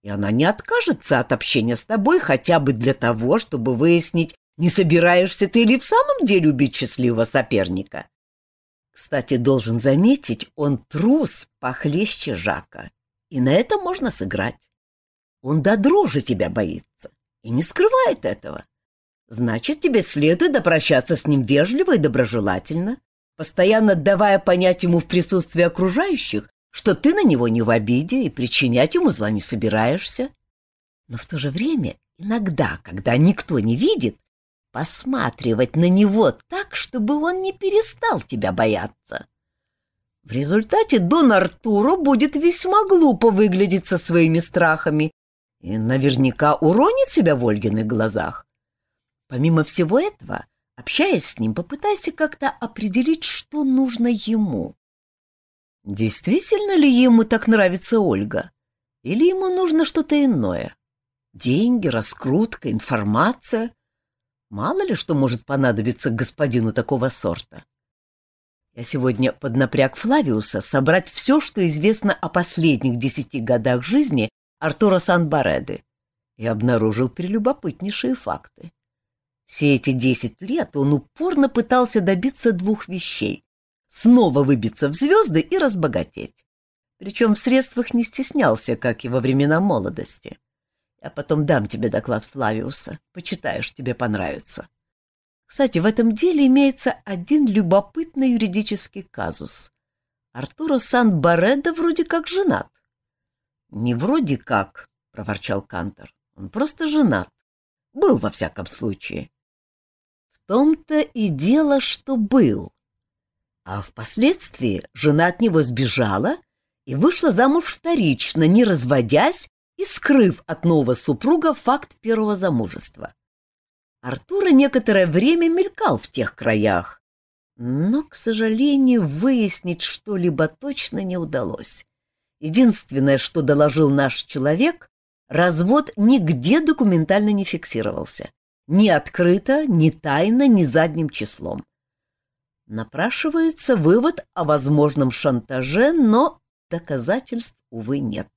и она не откажется от общения с тобой хотя бы для того, чтобы выяснить, не собираешься ты ли в самом деле убить счастливого соперника. Кстати, должен заметить, он трус похлеще Жака, и на это можно сыграть. Он до дрожи тебя боится и не скрывает этого. Значит, тебе следует обращаться с ним вежливо и доброжелательно, постоянно давая понять ему в присутствии окружающих, что ты на него не в обиде и причинять ему зла не собираешься. Но в то же время иногда, когда никто не видит, посматривать на него так, чтобы он не перестал тебя бояться. В результате Дон Артуро будет весьма глупо выглядеть со своими страхами и наверняка уронит себя в Ольгиных глазах. Помимо всего этого, общаясь с ним, попытайся как-то определить, что нужно ему. Действительно ли ему так нравится Ольга? Или ему нужно что-то иное? Деньги, раскрутка, информация? Мало ли что может понадобиться господину такого сорта. Я сегодня поднапряг Флавиуса собрать все, что известно о последних десяти годах жизни Артура Сан-Бареды и обнаружил прелюбопытнейшие факты. Все эти десять лет он упорно пытался добиться двух вещей — снова выбиться в звезды и разбогатеть. Причем в средствах не стеснялся, как и во времена молодости. Я потом дам тебе доклад Флавиуса, почитаешь, тебе понравится. Кстати, в этом деле имеется один любопытный юридический казус. Артуро Сан-Баредо вроде как женат. — Не вроде как, — проворчал Кантор. — Он просто женат. Был, во всяком случае. В том-то и дело, что был. А впоследствии жена от него сбежала и вышла замуж вторично, не разводясь и скрыв от нового супруга факт первого замужества. Артура некоторое время мелькал в тех краях, но, к сожалению, выяснить что-либо точно не удалось. Единственное, что доложил наш человек, развод нигде документально не фиксировался. Ни открыто, ни тайно, ни задним числом. Напрашивается вывод о возможном шантаже, но доказательств, увы, нет.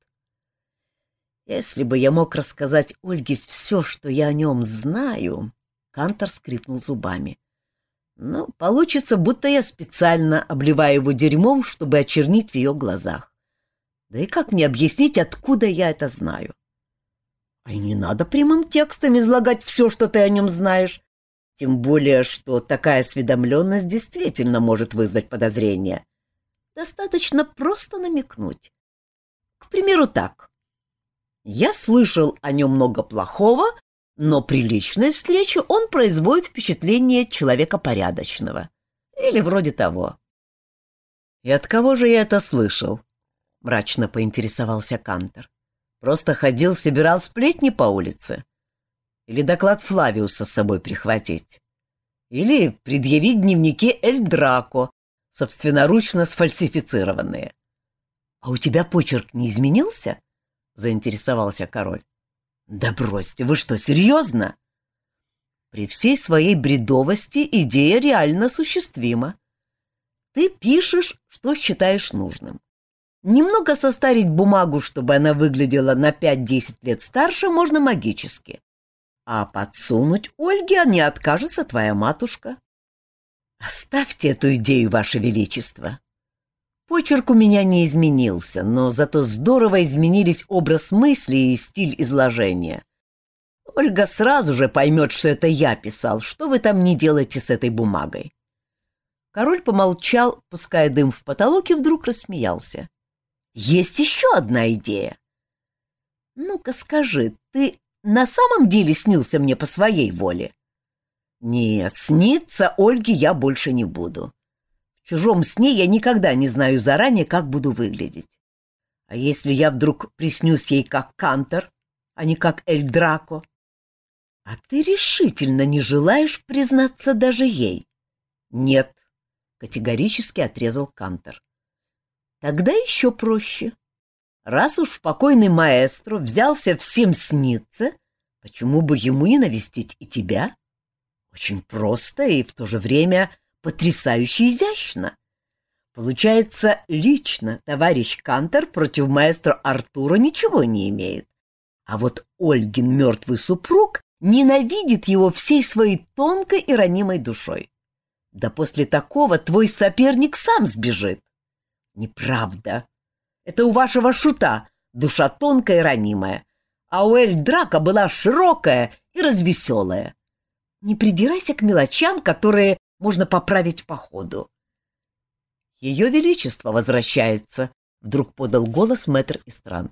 Если бы я мог рассказать Ольге все, что я о нем знаю, Кантор скрипнул зубами. Но получится, будто я специально обливаю его дерьмом, чтобы очернить в ее глазах. Да и как мне объяснить, откуда я это знаю? А не надо прямым текстом излагать все, что ты о нем знаешь. Тем более, что такая осведомленность действительно может вызвать подозрения. Достаточно просто намекнуть. К примеру, так. Я слышал о нем много плохого, но при личной встрече он производит впечатление человека порядочного. Или вроде того. «И от кого же я это слышал?» — мрачно поинтересовался Кантер. Просто ходил, собирал сплетни по улице? Или доклад Флавиуса с собой прихватить? Или предъявить дневники Эль Драко, собственноручно сфальсифицированные? — А у тебя почерк не изменился? — заинтересовался король. — Да бросьте, вы что, серьезно? При всей своей бредовости идея реально осуществима. Ты пишешь, что считаешь нужным. Немного состарить бумагу, чтобы она выглядела на 5-10 лет старше, можно магически. А подсунуть Ольге не откажется твоя матушка. Оставьте эту идею, Ваше Величество. Почерк у меня не изменился, но зато здорово изменились образ мысли и стиль изложения. Ольга сразу же поймет, что это я писал. Что вы там не делаете с этой бумагой? Король помолчал, пуская дым в потолок, и вдруг рассмеялся. Есть еще одна идея. Ну-ка скажи, ты на самом деле снился мне по своей воле? Нет, сниться Ольге я больше не буду. В чужом сне я никогда не знаю заранее, как буду выглядеть. А если я вдруг приснюсь ей как Кантор, а не как Эль Драко? А ты решительно не желаешь признаться даже ей? Нет, категорически отрезал Кантор. Тогда еще проще. Раз уж покойный маэстро взялся всем сниться, почему бы ему не навестить и тебя? Очень просто и в то же время потрясающе изящно. Получается, лично товарищ Кантер против маэстро Артура ничего не имеет. А вот Ольгин мертвый супруг ненавидит его всей своей тонкой и ранимой душой. Да после такого твой соперник сам сбежит. Неправда. Это у вашего шута душа тонкая и ранимая, а у Эль Драка была широкая и развеселая. Не придирайся к мелочам, которые можно поправить по ходу. Ее Величество возвращается, — вдруг подал голос мэтр Истран.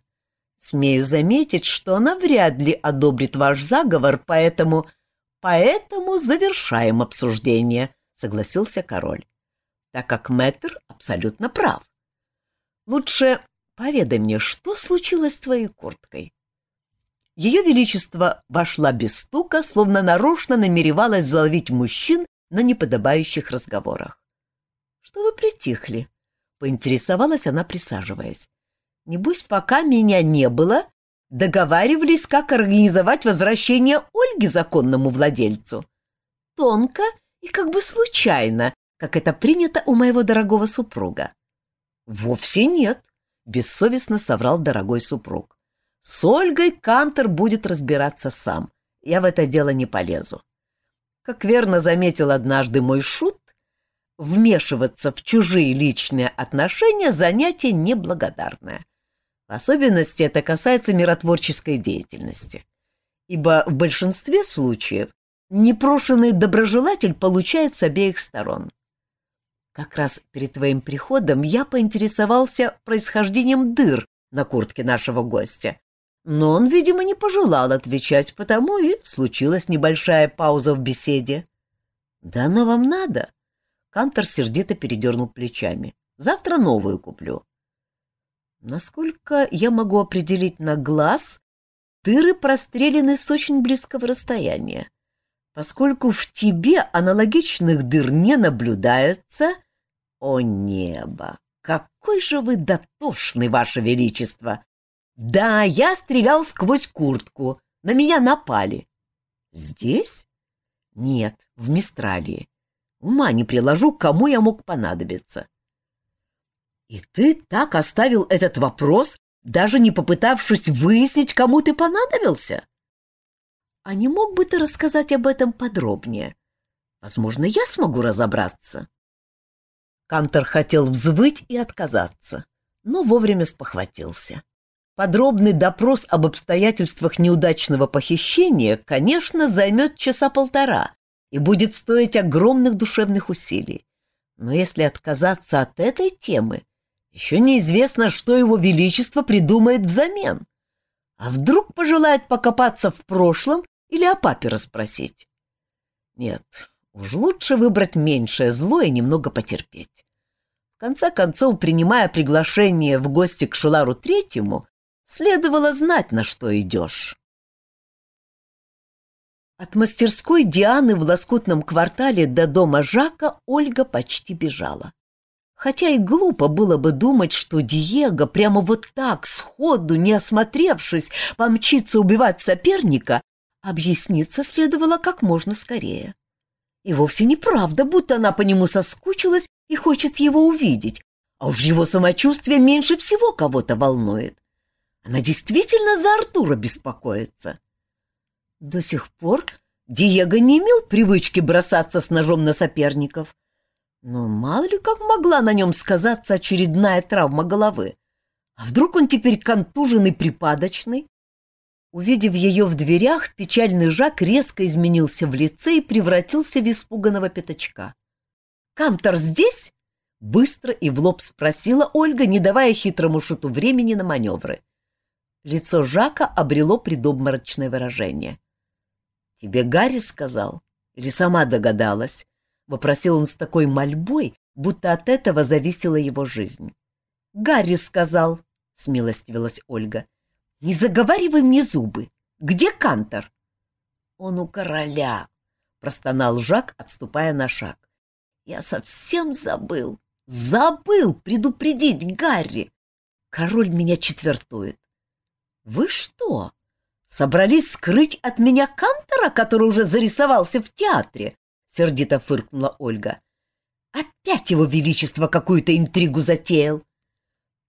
Смею заметить, что она вряд ли одобрит ваш заговор, поэтому... Поэтому завершаем обсуждение, — согласился король, так как мэтр абсолютно прав. Лучше поведай мне, что случилось с твоей курткой. Ее Величество вошла без стука, словно нарочно намеревалась заловить мужчин на неподобающих разговорах. — Что вы притихли? — поинтересовалась она, присаживаясь. — Небось, пока меня не было, договаривались, как организовать возвращение Ольги законному владельцу. Тонко и как бы случайно, как это принято у моего дорогого супруга. — Вовсе нет, — бессовестно соврал дорогой супруг. С Ольгой Кантер будет разбираться сам. Я в это дело не полезу. Как верно заметил однажды мой шут, вмешиваться в чужие личные отношения занятие неблагодарное. В особенности это касается миротворческой деятельности. Ибо в большинстве случаев непрошенный доброжелатель получает с обеих сторон. Как раз перед твоим приходом я поинтересовался происхождением дыр на куртке нашего гостя, но он, видимо, не пожелал отвечать, потому и случилась небольшая пауза в беседе. «Да оно вам надо?» Кантор сердито передернул плечами. «Завтра новую куплю». Насколько я могу определить на глаз, дыры прострелены с очень близкого расстояния. Поскольку в тебе аналогичных дыр не наблюдается... О небо! Какой же вы дотошный, ваше величество! Да, я стрелял сквозь куртку. На меня напали. Здесь? Нет, в Мистралии. Ума не приложу, кому я мог понадобиться. И ты так оставил этот вопрос, даже не попытавшись выяснить, кому ты понадобился? А не мог бы ты рассказать об этом подробнее? Возможно, я смогу разобраться. Кантор хотел взвыть и отказаться, но вовремя спохватился. Подробный допрос об обстоятельствах неудачного похищения, конечно, займет часа полтора и будет стоить огромных душевных усилий. Но если отказаться от этой темы, еще неизвестно, что его величество придумает взамен. А вдруг пожелает покопаться в прошлом или о папе расспросить? Нет, уж лучше выбрать меньшее зло и немного потерпеть. В конце концов, принимая приглашение в гости к Шелару Третьему, Следовало знать, на что идешь. От мастерской Дианы в лоскутном квартале до дома Жака Ольга почти бежала. Хотя и глупо было бы думать, что Диего прямо вот так, сходу, не осмотревшись, помчится убивать соперника, объясниться следовало как можно скорее. И вовсе неправда, будто она по нему соскучилась и хочет его увидеть, а уж его самочувствие меньше всего кого-то волнует. Она действительно за Артура беспокоится. До сих пор Диего не имел привычки бросаться с ножом на соперников. Но мало ли как могла на нем сказаться очередная травма головы. А вдруг он теперь контуженный припадочный? Увидев ее в дверях, печальный Жак резко изменился в лице и превратился в испуганного пятачка. «Кантор здесь?» — быстро и в лоб спросила Ольга, не давая хитрому шуту времени на маневры. Лицо Жака обрело предобморочное выражение. — Тебе Гарри сказал? Или сама догадалась? — вопросил он с такой мольбой, будто от этого зависела его жизнь. — Гарри сказал, — смилостивилась Ольга. — Не заговаривай мне зубы. Где Кантор? — Он у короля, — простонал Жак, отступая на шаг. — Я совсем забыл. Забыл предупредить Гарри. Король меня четвертует. Вы что, собрались скрыть от меня Кантора, который уже зарисовался в театре? Сердито фыркнула Ольга. Опять его величество какую-то интригу затеял.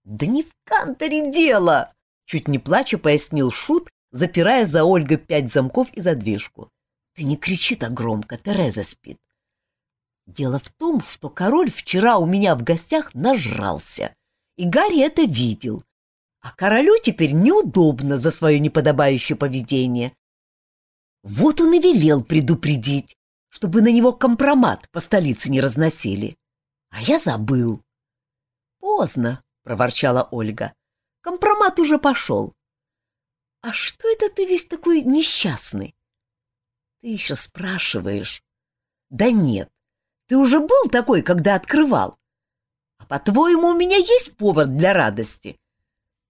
Да не в Канторе дело, чуть не плача пояснил Шут, запирая за Ольгой пять замков и задвижку. Ты не кричи так громко, Тереза спит. Дело в том, что король вчера у меня в гостях нажрался, и Гарри это видел, а королю теперь неудобно за свое неподобающее поведение. Вот он и велел предупредить, чтобы на него компромат по столице не разносили. А я забыл. — Поздно, — проворчала Ольга. — Компромат уже пошел. — А что это ты весь такой несчастный? — Ты еще спрашиваешь. — Да нет, ты уже был такой, когда открывал. А по-твоему, у меня есть повод для радости?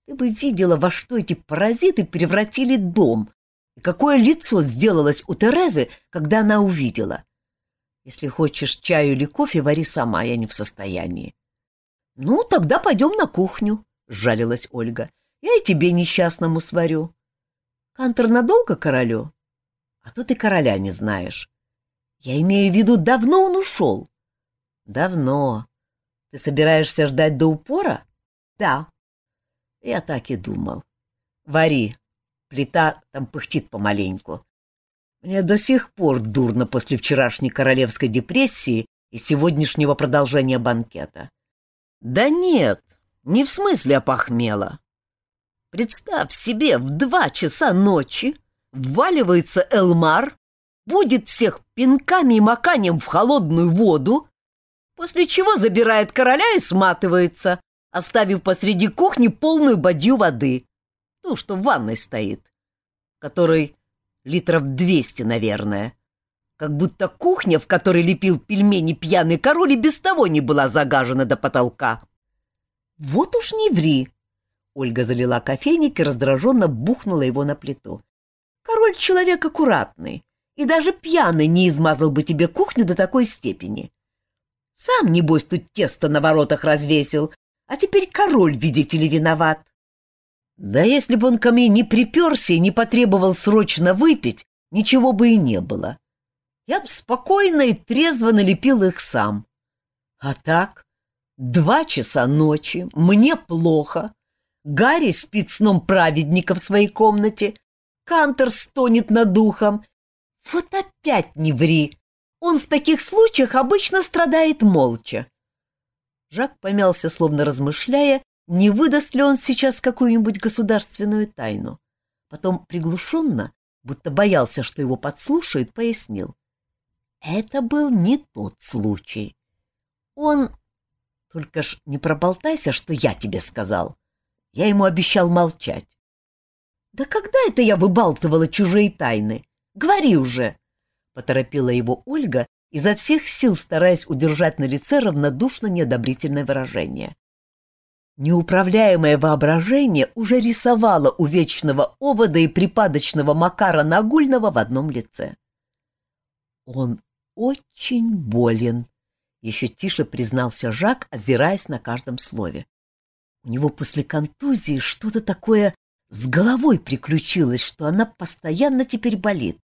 Ты бы видела, во что эти паразиты превратили дом, и какое лицо сделалось у Терезы, когда она увидела. Если хочешь чаю или кофе, вари сама, я не в состоянии. — Ну, тогда пойдем на кухню, — сжалилась Ольга. — Я и тебе несчастному сварю. — Кантор надолго королю? — А то ты короля не знаешь. Я имею в виду, давно он ушел. — Давно. Ты собираешься ждать до упора? — Да. Я так и думал. Вари. Плита там пыхтит помаленьку. Мне до сих пор дурно после вчерашней королевской депрессии и сегодняшнего продолжения банкета. Да нет, не в смысле опохмела. Представь себе, в два часа ночи вваливается Элмар, будет всех пинками и маканием в холодную воду, после чего забирает короля и сматывается, оставив посреди кухни полную бадью воды, ту, что в ванной стоит, которой литров двести, наверное. Как будто кухня, в которой лепил пельмени пьяный король, и без того не была загажена до потолка. Вот уж не ври. Ольга залила кофейник и раздраженно бухнула его на плиту. Король человек аккуратный, и даже пьяный не измазал бы тебе кухню до такой степени. Сам, небось, тут тесто на воротах развесил, а теперь король, видите ли, виноват. Да если бы он ко мне не приперся и не потребовал срочно выпить, ничего бы и не было. Я бы спокойно и трезво налепил их сам. А так, два часа ночи, мне плохо. Гарри спит сном праведника в своей комнате, Кантер стонет над духом. Вот опять не ври. Он в таких случаях обычно страдает молча. Жак помялся, словно размышляя, не выдаст ли он сейчас какую-нибудь государственную тайну. Потом приглушенно, будто боялся, что его подслушают, пояснил. Это был не тот случай. Он... Только ж не проболтайся, что я тебе сказал. Я ему обещал молчать. Да когда это я выбалтывала чужие тайны? Говори уже! Поторопила его Ольга, изо всех сил стараясь удержать на лице равнодушно неодобрительное выражение. Неуправляемое воображение уже рисовало у вечного овода и припадочного Макара Нагульного в одном лице. «Он очень болен», — еще тише признался Жак, озираясь на каждом слове. «У него после контузии что-то такое с головой приключилось, что она постоянно теперь болит.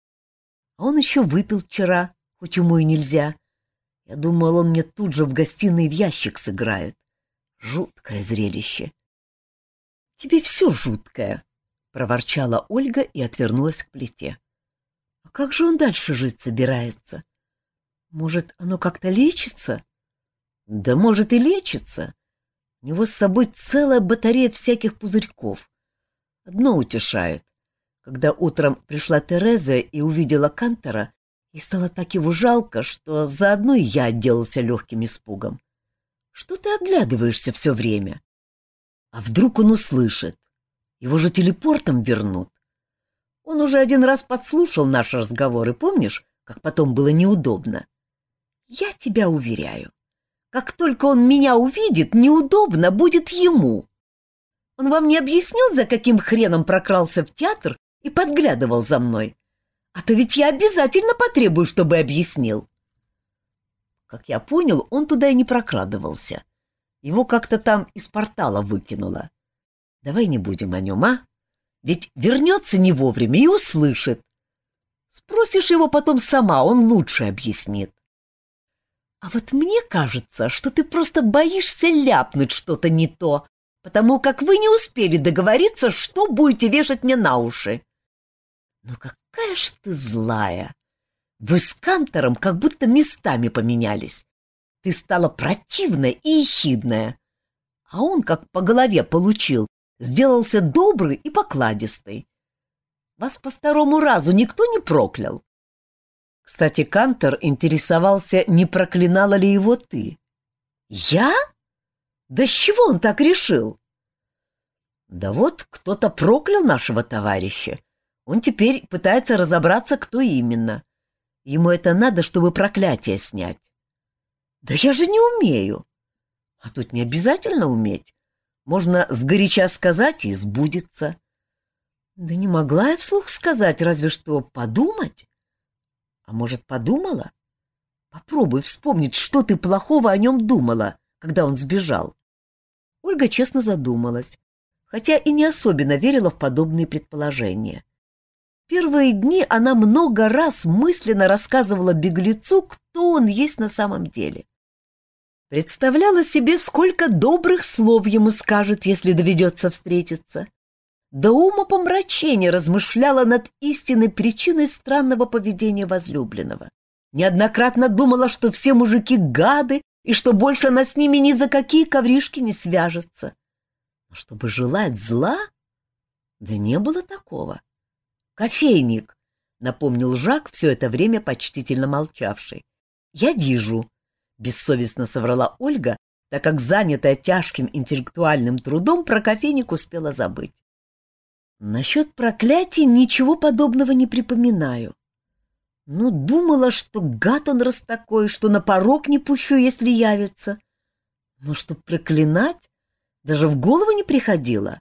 А он еще выпил вчера, хоть ему и нельзя. Я думал, он мне тут же в гостиной в ящик сыграет. Жуткое зрелище. — Тебе все жуткое, — проворчала Ольга и отвернулась к плите. — А как же он дальше жить собирается? Может, оно как-то лечится? — Да может и лечится. У него с собой целая батарея всяких пузырьков. Одно утешает. Когда утром пришла Тереза и увидела Кантера, и стало так его жалко, что заодно и я отделался легким испугом. Что ты оглядываешься все время? А вдруг он услышит? Его же телепортом вернут. Он уже один раз подслушал наш разговор, и помнишь, как потом было неудобно? Я тебя уверяю, как только он меня увидит, неудобно будет ему. Он вам не объяснил, за каким хреном прокрался в театр и подглядывал за мной? А то ведь я обязательно потребую, чтобы объяснил. Как я понял, он туда и не прокрадывался. Его как-то там из портала выкинуло. Давай не будем о нем, а? Ведь вернется не вовремя и услышит. Спросишь его потом сама, он лучше объяснит. А вот мне кажется, что ты просто боишься ляпнуть что-то не то, потому как вы не успели договориться, что будете вешать мне на уши. Ну какая ж ты злая! Вы с Кантором как будто местами поменялись. Ты стала противная и ехидная. А он, как по голове получил, сделался добрый и покладистый. Вас по второму разу никто не проклял. Кстати, Кантор интересовался, не проклинала ли его ты. Я? Да с чего он так решил? Да вот кто-то проклял нашего товарища. Он теперь пытается разобраться, кто именно. Ему это надо, чтобы проклятие снять. Да я же не умею. А тут не обязательно уметь. Можно сгоряча сказать и сбудется. Да не могла я вслух сказать, разве что подумать. А может, подумала? Попробуй вспомнить, что ты плохого о нем думала, когда он сбежал. Ольга честно задумалась, хотя и не особенно верила в подобные предположения. Первые дни она много раз мысленно рассказывала беглецу, кто он есть на самом деле. Представляла себе, сколько добрых слов ему скажет, если доведется встретиться. до ума помрачения размышляла над истинной причиной странного поведения возлюбленного. Неоднократно думала, что все мужики гады и что больше она с ними ни за какие ковришки не свяжется. Но чтобы желать зла, да не было такого. «Кофейник», — напомнил Жак, все это время почтительно молчавший. «Я вижу», — бессовестно соврала Ольга, так как, занятая тяжким интеллектуальным трудом, про кофейник успела забыть. Насчет проклятий ничего подобного не припоминаю. Ну, думала, что гад он раз такой, что на порог не пущу, если явится. Но чтоб проклинать, даже в голову не приходило.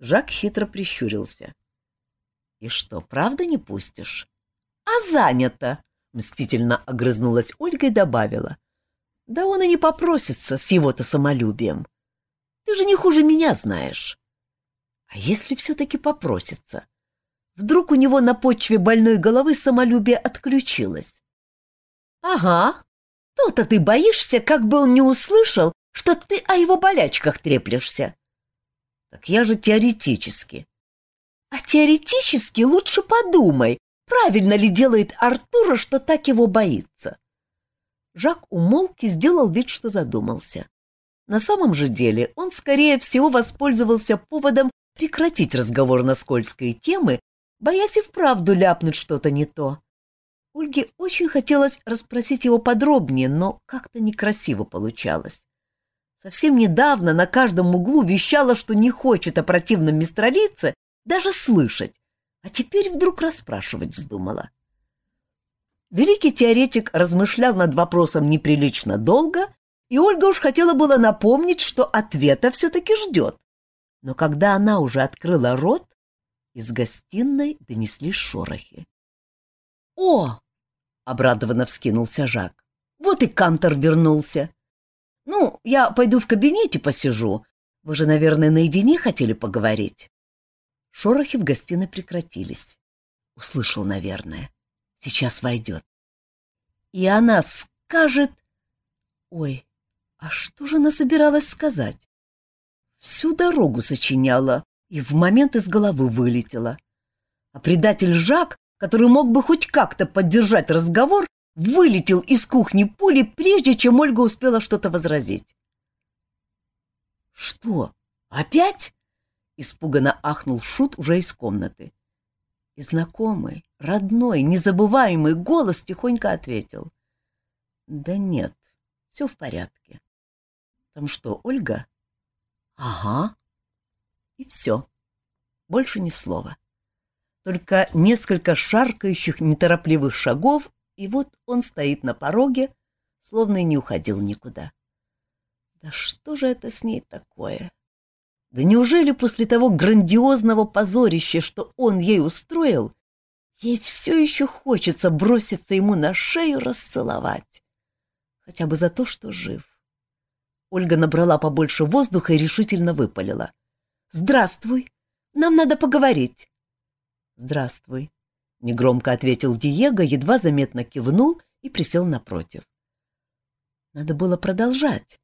Жак хитро прищурился. — И что, правда не пустишь? — А занято! — мстительно огрызнулась Ольга и добавила. — Да он и не попросится с его-то самолюбием. Ты же не хуже меня знаешь. А если все-таки попросится? Вдруг у него на почве больной головы самолюбие отключилось? — Ага, то-то ты боишься, как бы он не услышал, что ты о его болячках треплешься. — Так я же теоретически. — А теоретически лучше подумай, правильно ли делает Артура, что так его боится. Жак умолк и сделал вид, что задумался. На самом же деле он, скорее всего, воспользовался поводом прекратить разговор на скользкие темы, боясь и вправду ляпнуть что-то не то. Ольге очень хотелось расспросить его подробнее, но как-то некрасиво получалось. Совсем недавно на каждом углу вещала, что не хочет о противном мистралице даже слышать, а теперь вдруг расспрашивать вздумала. Великий теоретик размышлял над вопросом неприлично долго, и Ольга уж хотела было напомнить, что ответа все-таки ждет. Но когда она уже открыла рот, из гостиной донеслись шорохи. «О!» — обрадованно вскинулся Жак. «Вот и Кантор вернулся. Ну, я пойду в кабинете посижу. Вы же, наверное, наедине хотели поговорить?» Шорохи в гостиной прекратились. Услышал, наверное. Сейчас войдет. И она скажет... Ой, а что же она собиралась сказать? Всю дорогу сочиняла и в момент из головы вылетела. А предатель Жак, который мог бы хоть как-то поддержать разговор, вылетел из кухни пули, прежде чем Ольга успела что-то возразить. «Что, опять?» — испуганно ахнул Шут уже из комнаты. И знакомый, родной, незабываемый голос тихонько ответил. «Да нет, все в порядке. Там что, Ольга?» «Ага». И все. Больше ни слова. Только несколько шаркающих, неторопливых шагов, и вот он стоит на пороге, словно и не уходил никуда. Да что же это с ней такое? Да неужели после того грандиозного позорища, что он ей устроил, ей все еще хочется броситься ему на шею расцеловать? Хотя бы за то, что жив. Ольга набрала побольше воздуха и решительно выпалила. «Здравствуй! Нам надо поговорить!» «Здравствуй!» — негромко ответил Диего, едва заметно кивнул и присел напротив. Надо было продолжать.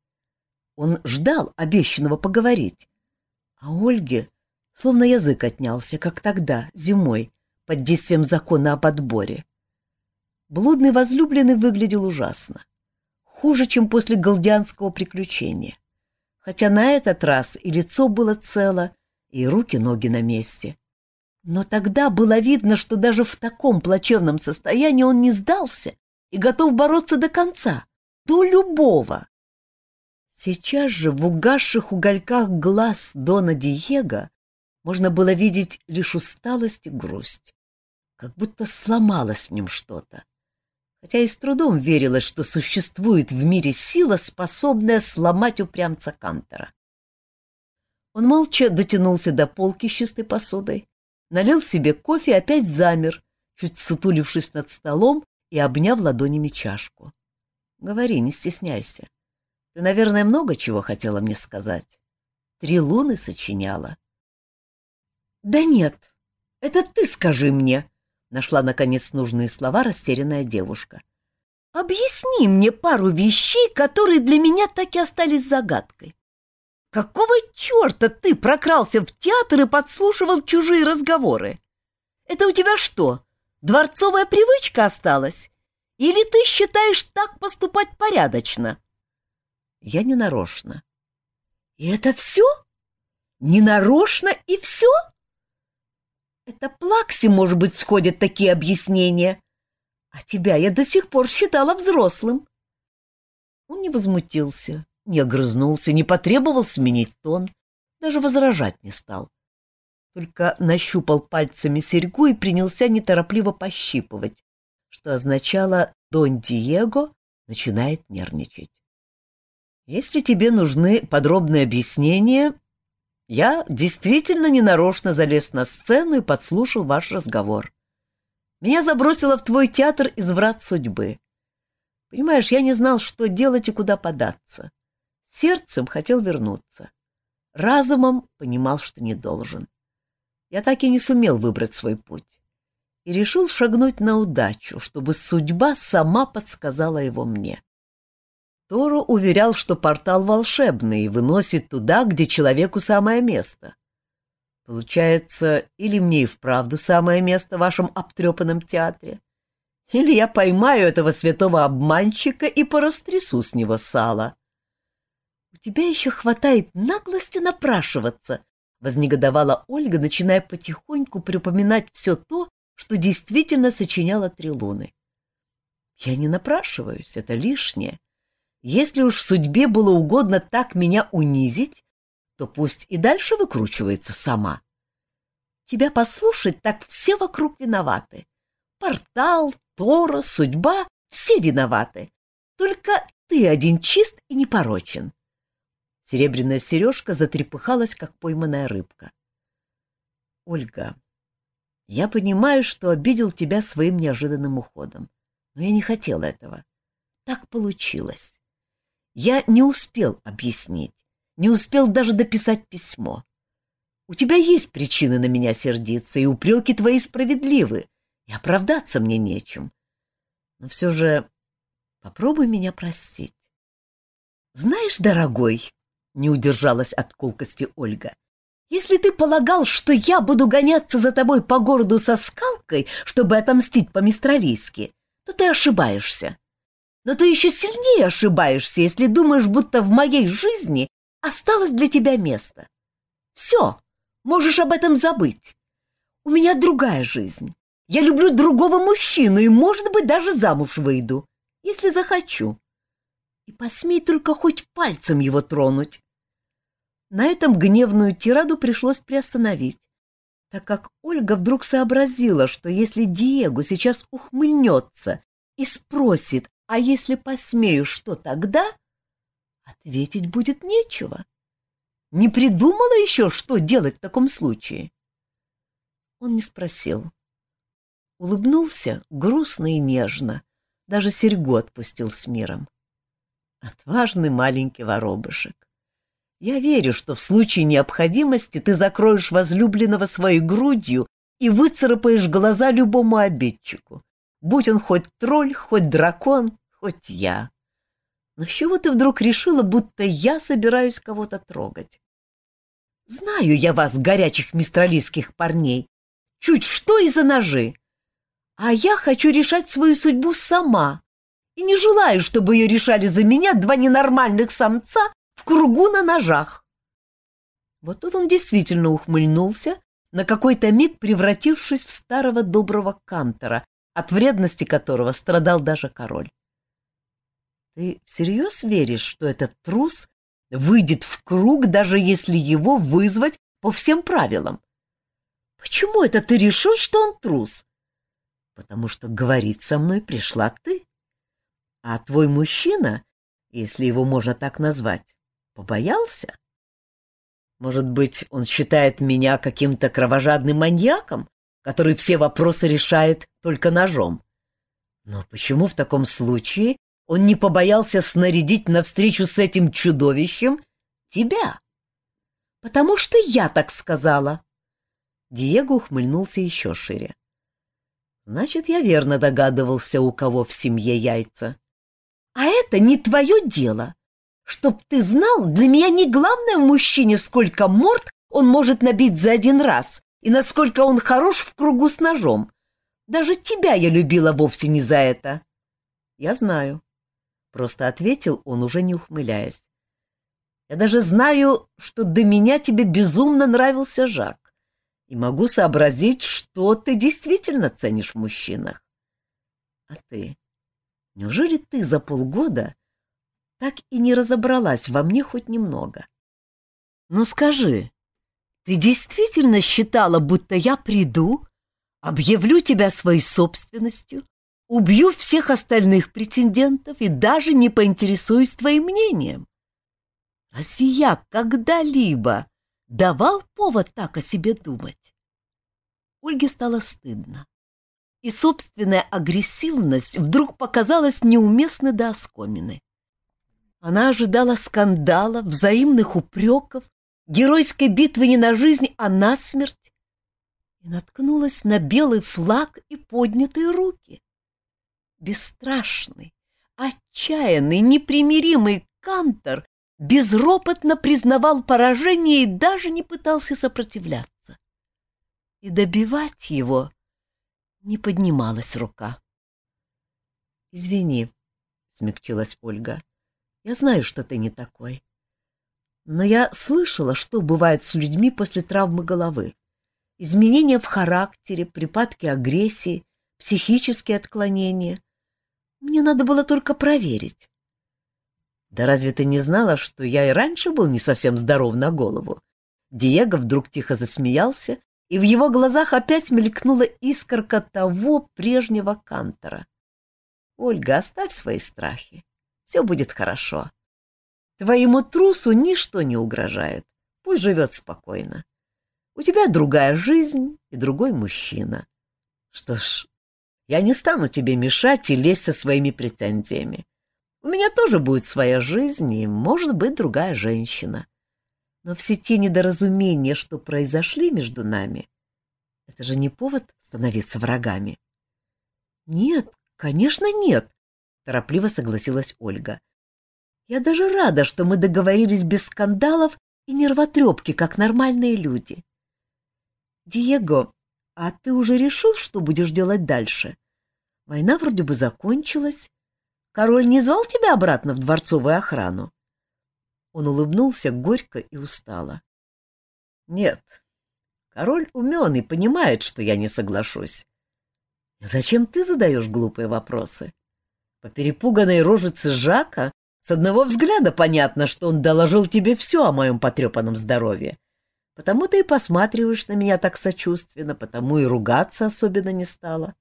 Он ждал обещанного поговорить. А Ольге словно язык отнялся, как тогда, зимой, под действием закона об отборе. Блудный возлюбленный выглядел ужасно хуже, чем после галдианского приключения. Хотя на этот раз и лицо было цело, и руки-ноги на месте. Но тогда было видно, что даже в таком плачевном состоянии он не сдался и готов бороться до конца, до любого. Сейчас же в угасших угольках глаз Дона Диего можно было видеть лишь усталость и грусть, как будто сломалось в нем что-то хотя и с трудом верилось, что существует в мире сила, способная сломать упрямца Кантера. Он молча дотянулся до полки с чистой посудой, налил себе кофе и опять замер, чуть сутулившись над столом и обняв ладонями чашку. — Говори, не стесняйся. Ты, наверное, много чего хотела мне сказать. Три луны сочиняла. — Да нет, это ты скажи мне, Нашла, наконец, нужные слова растерянная девушка. «Объясни мне пару вещей, которые для меня так и остались загадкой. Какого черта ты прокрался в театр и подслушивал чужие разговоры? Это у тебя что, дворцовая привычка осталась? Или ты считаешь так поступать порядочно? Я не нарочно. И это все? Не нарочно и все? Это Плакси, может быть, сходят такие объяснения. А тебя я до сих пор считала взрослым. Он не возмутился, не огрызнулся, не потребовал сменить тон, даже возражать не стал. Только нащупал пальцами серьгу и принялся неторопливо пощипывать, что означало «Дон Диего начинает нервничать». Если тебе нужны подробные объяснения, я действительно ненарочно залез на сцену и подслушал ваш разговор. Меня забросило в твой театр из врат судьбы. Понимаешь, я не знал, что делать и куда податься. Сердцем хотел вернуться. Разумом понимал, что не должен. Я так и не сумел выбрать свой путь. И решил шагнуть на удачу, чтобы судьба сама подсказала его мне. Торо уверял, что портал волшебный и выносит туда, где человеку самое место. Получается, или мне и вправду самое место в вашем обтрепанном театре, или я поймаю этого святого обманщика и порастрясу с него сало. — У тебя еще хватает наглости напрашиваться, — вознегодовала Ольга, начиная потихоньку припоминать все то, что действительно сочиняла три луны. — Я не напрашиваюсь, это лишнее. Если уж судьбе было угодно так меня унизить, то пусть и дальше выкручивается сама. Тебя послушать, так все вокруг виноваты. Портал, Тора, судьба — все виноваты. Только ты один чист и непорочен. Серебряная сережка затрепыхалась, как пойманная рыбка. — Ольга, я понимаю, что обидел тебя своим неожиданным уходом, но я не хотел этого. Так получилось. Я не успел объяснить не успел даже дописать письмо. У тебя есть причины на меня сердиться, и упреки твои справедливы, и оправдаться мне нечем. Но все же попробуй меня простить. Знаешь, дорогой, — не удержалась от колкости Ольга, — если ты полагал, что я буду гоняться за тобой по городу со скалкой, чтобы отомстить по-мистралийски, то ты ошибаешься. Но ты еще сильнее ошибаешься, если думаешь, будто в моей жизни осталось для тебя место. Все, можешь об этом забыть. У меня другая жизнь. Я люблю другого мужчину и, может быть, даже замуж выйду, если захочу. И посмей только хоть пальцем его тронуть. На этом гневную тираду пришлось приостановить, так как Ольга вдруг сообразила, что если Диего сейчас ухмыльнется и спросит, а если посмею, что тогда, Ответить будет нечего. Не придумала еще, что делать в таком случае. Он не спросил. Улыбнулся грустно и нежно, даже серьгу отпустил с миром. Отважный маленький воробышек. Я верю, что в случае необходимости ты закроешь возлюбленного своей грудью и выцарапаешь глаза любому обидчику, будь он хоть тролль, хоть дракон, хоть я. Но с чего ты вдруг решила, будто я собираюсь кого-то трогать? Знаю я вас, горячих мистралийских парней. Чуть что из-за ножи. А я хочу решать свою судьбу сама. И не желаю, чтобы ее решали за меня два ненормальных самца в кругу на ножах. Вот тут он действительно ухмыльнулся, на какой-то миг превратившись в старого доброго кантора, от вредности которого страдал даже король. Ты всерьез веришь, что этот трус выйдет в круг, даже если его вызвать по всем правилам? Почему это ты решил, что он трус? Потому что говорить со мной пришла ты. А твой мужчина, если его можно так назвать, побоялся? Может быть, он считает меня каким-то кровожадным маньяком, который все вопросы решает только ножом? Но почему в таком случае он не побоялся снарядить навстречу с этим чудовищем тебя. Потому что я так сказала. Диего ухмыльнулся еще шире. Значит, я верно догадывался, у кого в семье яйца. А это не твое дело. Чтоб ты знал, для меня не главное в мужчине, сколько морд он может набить за один раз и насколько он хорош в кругу с ножом. Даже тебя я любила вовсе не за это. Я знаю. Просто ответил он, уже не ухмыляясь. Я даже знаю, что до меня тебе безумно нравился Жак. И могу сообразить, что ты действительно ценишь в мужчинах. А ты? Неужели ты за полгода так и не разобралась во мне хоть немного? Ну скажи, ты действительно считала, будто я приду, объявлю тебя своей собственностью, убью всех остальных претендентов и даже не поинтересуюсь твоим мнением? Разве я когда-либо давал повод так о себе думать? Ольге стало стыдно, и собственная агрессивность вдруг показалась неуместной до оскомины. Она ожидала скандала, взаимных упреков, геройской битвы не на жизнь, а на смерть, и наткнулась на белый флаг и поднятые руки. Бесстрашный, отчаянный, непримиримый Кантор безропотно признавал поражение и даже не пытался сопротивляться. И добивать его не поднималась рука. «Извини», — смягчилась Ольга, — «я знаю, что ты не такой. Но я слышала, что бывает с людьми после травмы головы. Изменения в характере, припадки агрессии, психические отклонения. Мне надо было только проверить. Да разве ты не знала, что я и раньше был не совсем здоров на голову? Диего вдруг тихо засмеялся, и в его глазах опять мелькнула искорка того прежнего Кантора. Ольга, оставь свои страхи. Все будет хорошо. Твоему трусу ничто не угрожает. Пусть живет спокойно. У тебя другая жизнь и другой мужчина. Что ж, я не стану тебе мешать и лезть со своими претензиями. У меня тоже будет своя жизнь и, может быть, другая женщина. Но все те недоразумения, что произошли между нами, это же не повод становиться врагами. — Нет, конечно, нет, — торопливо согласилась Ольга. Я даже рада, что мы договорились без скандалов и нервотрепки, как нормальные люди. Диего, а ты уже решил, что будешь делать дальше? Война вроде бы закончилась. Король не звал тебя обратно в дворцовую охрану? Он улыбнулся горько и устало. Нет, король умен и понимает, что я не соглашусь. Зачем ты задаешь глупые вопросы? По перепуганной рожице Жака с одного взгляда понятно, что он доложил тебе все о моем потрепанном здоровье. Потому ты и посматриваешь на меня так сочувственно, потому и ругаться особенно не стала.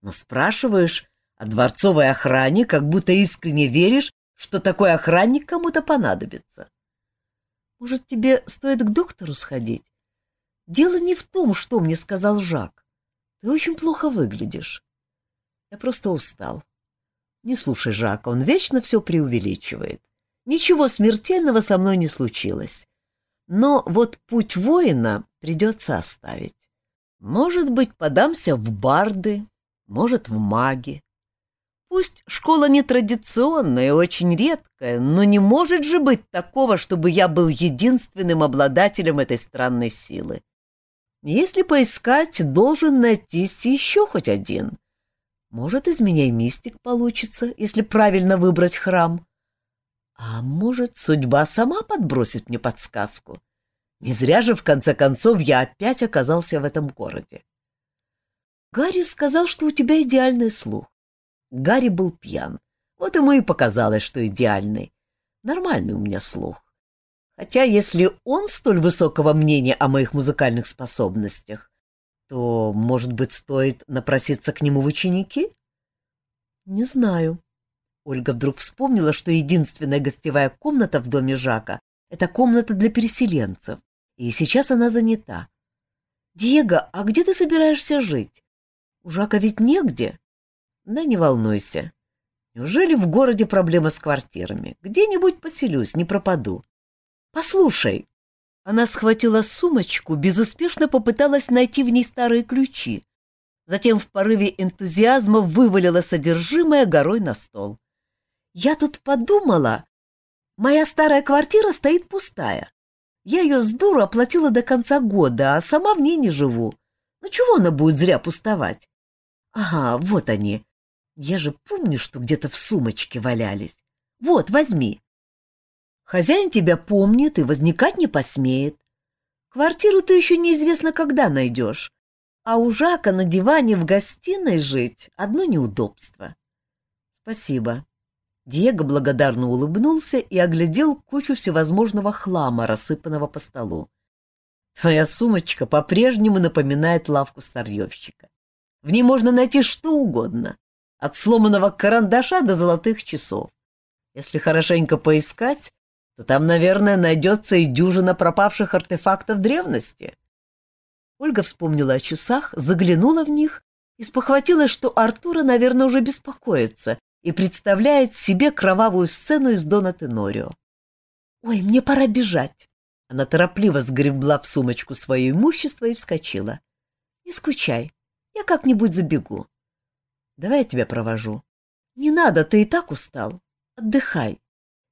Но спрашиваешь о дворцовой охране, как будто искренне веришь, что такой охранник кому-то понадобится. Может, тебе стоит к доктору сходить? Дело не в том, что мне сказал Жак. Ты очень плохо выглядишь. Я просто устал. Не слушай Жака, он вечно все преувеличивает. Ничего смертельного со мной не случилось. Но вот путь воина придется оставить. Может быть, подамся в барды, может, в маги. Пусть школа нетрадиционная очень редкая, но не может же быть такого, чтобы я был единственным обладателем этой странной силы. Если поискать, должен найтись еще хоть один — может, из меня и мистик получится, если правильно выбрать храм. А может, судьба сама подбросит мне подсказку. Не зря же, в конце концов, я опять оказался в этом городе. Гарри сказал, что у тебя идеальный слух. Гарри был пьян. Вот ему и показалось, что идеальный. Нормальный у меня слух. Хотя, если он столь высокого мнения о моих музыкальных способностях, то, может быть, стоит напроситься к нему в ученики? Не знаю. Ольга вдруг вспомнила, что единственная гостевая комната в доме Жака — это комната для переселенцев, и сейчас она занята. «Диего, а где ты собираешься жить? У Жака ведь негде?» «Да не волнуйся. Неужели в городе проблема с квартирами? Где-нибудь поселюсь, не пропаду. Послушай, она схватила сумочку, безуспешно попыталась найти в ней старые ключи. Затем в порыве энтузиазма вывалила содержимое горой на стол. «Я тут подумала, Моя старая квартира стоит пустая. Я ее с дуру оплатила до конца года, а сама в ней не живу. Ну чего она будет зря пустовать? Ага, вот они. Я же помню, что где-то в сумочке валялись. Вот, возьми. Хозяин тебя помнит и возникать не посмеет. Квартиру ты еще неизвестно когда найдешь. А у Жака на диване в гостиной жить — одно неудобство. Спасибо. Диего благодарно улыбнулся и оглядел кучу всевозможного хлама, рассыпанного по столу. Твоя сумочка по-прежнему напоминает лавку старьевщика. В ней можно найти что угодно, от сломанного карандаша до золотых часов. Если хорошенько поискать, то там, наверное, найдется и дюжина пропавших артефактов древности. Ольга вспомнила о часах, заглянула в них и спохватилась, что Артура, наверное, уже беспокоится и представляет себе кровавую сцену из Дона Тенорио. «Ой, мне пора бежать!» Она торопливо сгребла в сумочку свое имущество и вскочила. «Не скучай, я как-нибудь забегу. Давай я тебя провожу. Не надо, ты и так устал. Отдыхай.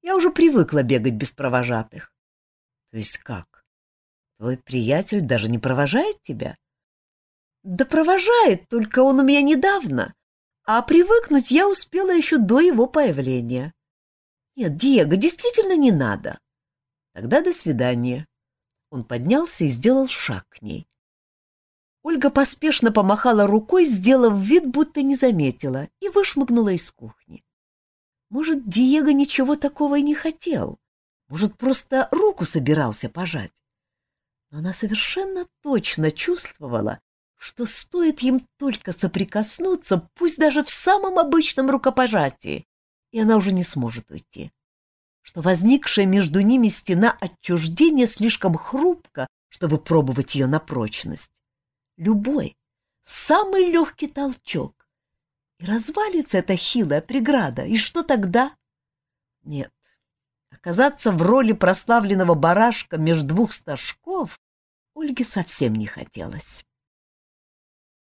Я уже привыкла бегать без провожатых. То есть как? Твой приятель даже не провожает тебя? Да провожает, только он у меня недавно. А привыкнуть я успела еще до его появления. Нет, Диего, действительно не надо. Тогда до свидания. Он поднялся и сделал шаг к ней. Ольга поспешно помахала рукой, сделав вид, будто не заметила, и вышмыгнула из кухни. Может, Диего ничего такого и не хотел. Может, просто руку собирался пожать. Но она совершенно точно чувствовала, что стоит им только соприкоснуться, пусть даже в самом обычном рукопожатии, и она уже не сможет уйти. Что возникшая между ними стена отчуждения слишком хрупка, чтобы пробовать ее на прочность. Любой, самый легкий толчок, и развалится эта хилая преграда, и что тогда? Нет, оказаться в роли прославленного барашка между двух стажков Ольге совсем не хотелось.